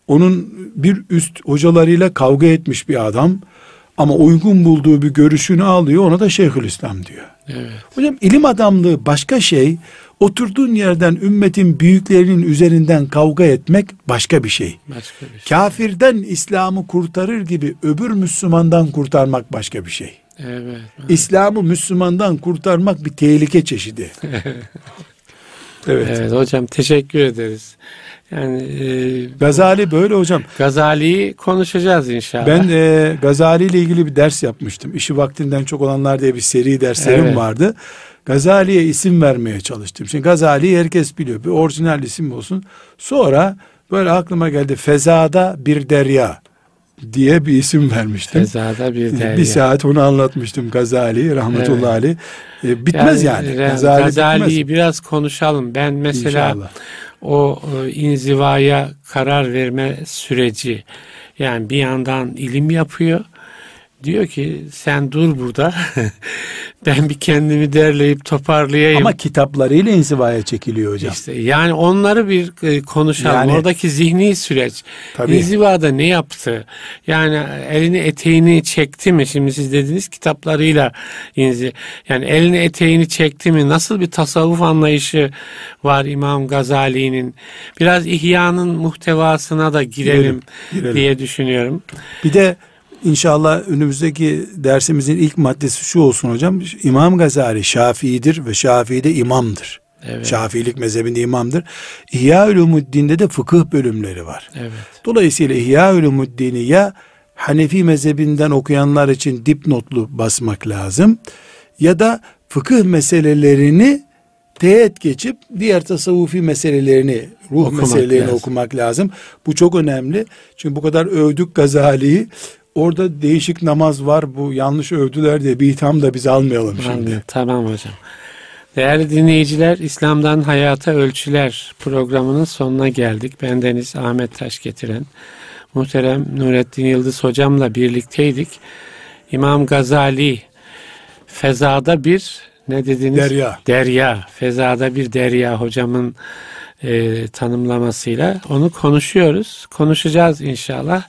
Onun bir üst hocalarıyla kavga etmiş bir adam. Ama uygun bulduğu bir görüşünü alıyor. Ona da Şeyhülislam diyor. Evet. Hocam ilim adamlığı başka şey. Oturduğun yerden ümmetin büyüklerinin üzerinden kavga etmek başka bir şey. Başka bir şey. Kafirden İslam'ı kurtarır gibi öbür Müslümandan kurtarmak başka bir şey. Evet. İslam'ı Müslümandan kurtarmak bir tehlike çeşidi. evet. Evet hocam teşekkür ederiz. Yani e, Gazali böyle hocam. Gazali'yi konuşacağız inşallah. Ben e, Gazali ile ilgili bir ders yapmıştım. İşi vaktinden çok olanlar diye bir seri derslerim Evet. vardı. Gazali'ye isim vermeye çalıştım. Şimdi Gazali'yi herkes biliyor. Bir orijinal isim olsun. Sonra böyle aklıma geldi. Fezada bir derya diye bir isim vermiştim. Fezada bir derya. Bir saat onu anlatmıştım Gazali rahmetullahi Evet. aleyh. E, bitmez yani. e, Gazali Gazali'yi bitmez. biraz konuşalım. Ben mesela İnşallah. o e, inzivaya karar verme süreci yani bir yandan ilim yapıyor. Diyor ki sen dur burada. ben bir kendimi derleyip toparlayayım. Ama kitaplarıyla inzivaya çekiliyor hocam. İşte yani onları bir e, konuşalım. Yani- Oradaki zihni süreç. Tabii. İnzivada ne yaptı? Yani elini eteğini çekti mi? Şimdi siz dediniz kitaplarıyla inzi. Yani elini eteğini çekti mi? Nasıl bir tasavvuf anlayışı var İmam Gazali'nin? Biraz İhya'nın muhtevasına da girelim, Girelim, girelim. diye düşünüyorum. Bir de inşallah önümüzdeki dersimizin ilk maddesi şu olsun hocam. İmam Gazali Şafii'dir ve Şafii de imamdır. Evet. Şafiilik mezhebinde imamdır. İhya Ulumuddin'de de fıkıh bölümleri var. Evet. Dolayısıyla İhya Ulumuddin'i ya Hanefi mezhebinden okuyanlar için dipnotlu basmak lazım ya da fıkıh meselelerini teğet geçip diğer tasavvufi meselelerini, ruh Okumak meselelerini lazım. okumak lazım. Bu çok önemli. Çünkü bu kadar övdük Gazali'yi. Orada değişik namaz var. Bu yanlış övdüler diye bir itham da biz almayalım şimdi. Tamam hocam. Değerli dinleyiciler, İslam'dan Hayata Ölçüler programının sonuna geldik. Bendeniz Ahmet Taş getiren muhterem Nurettin Yıldız hocamla birlikteydik. İmam Gazali fezada bir ne dediniz? Derya. Derya. Fezada bir derya hocamın e, tanımlamasıyla onu konuşuyoruz. Konuşacağız inşallah.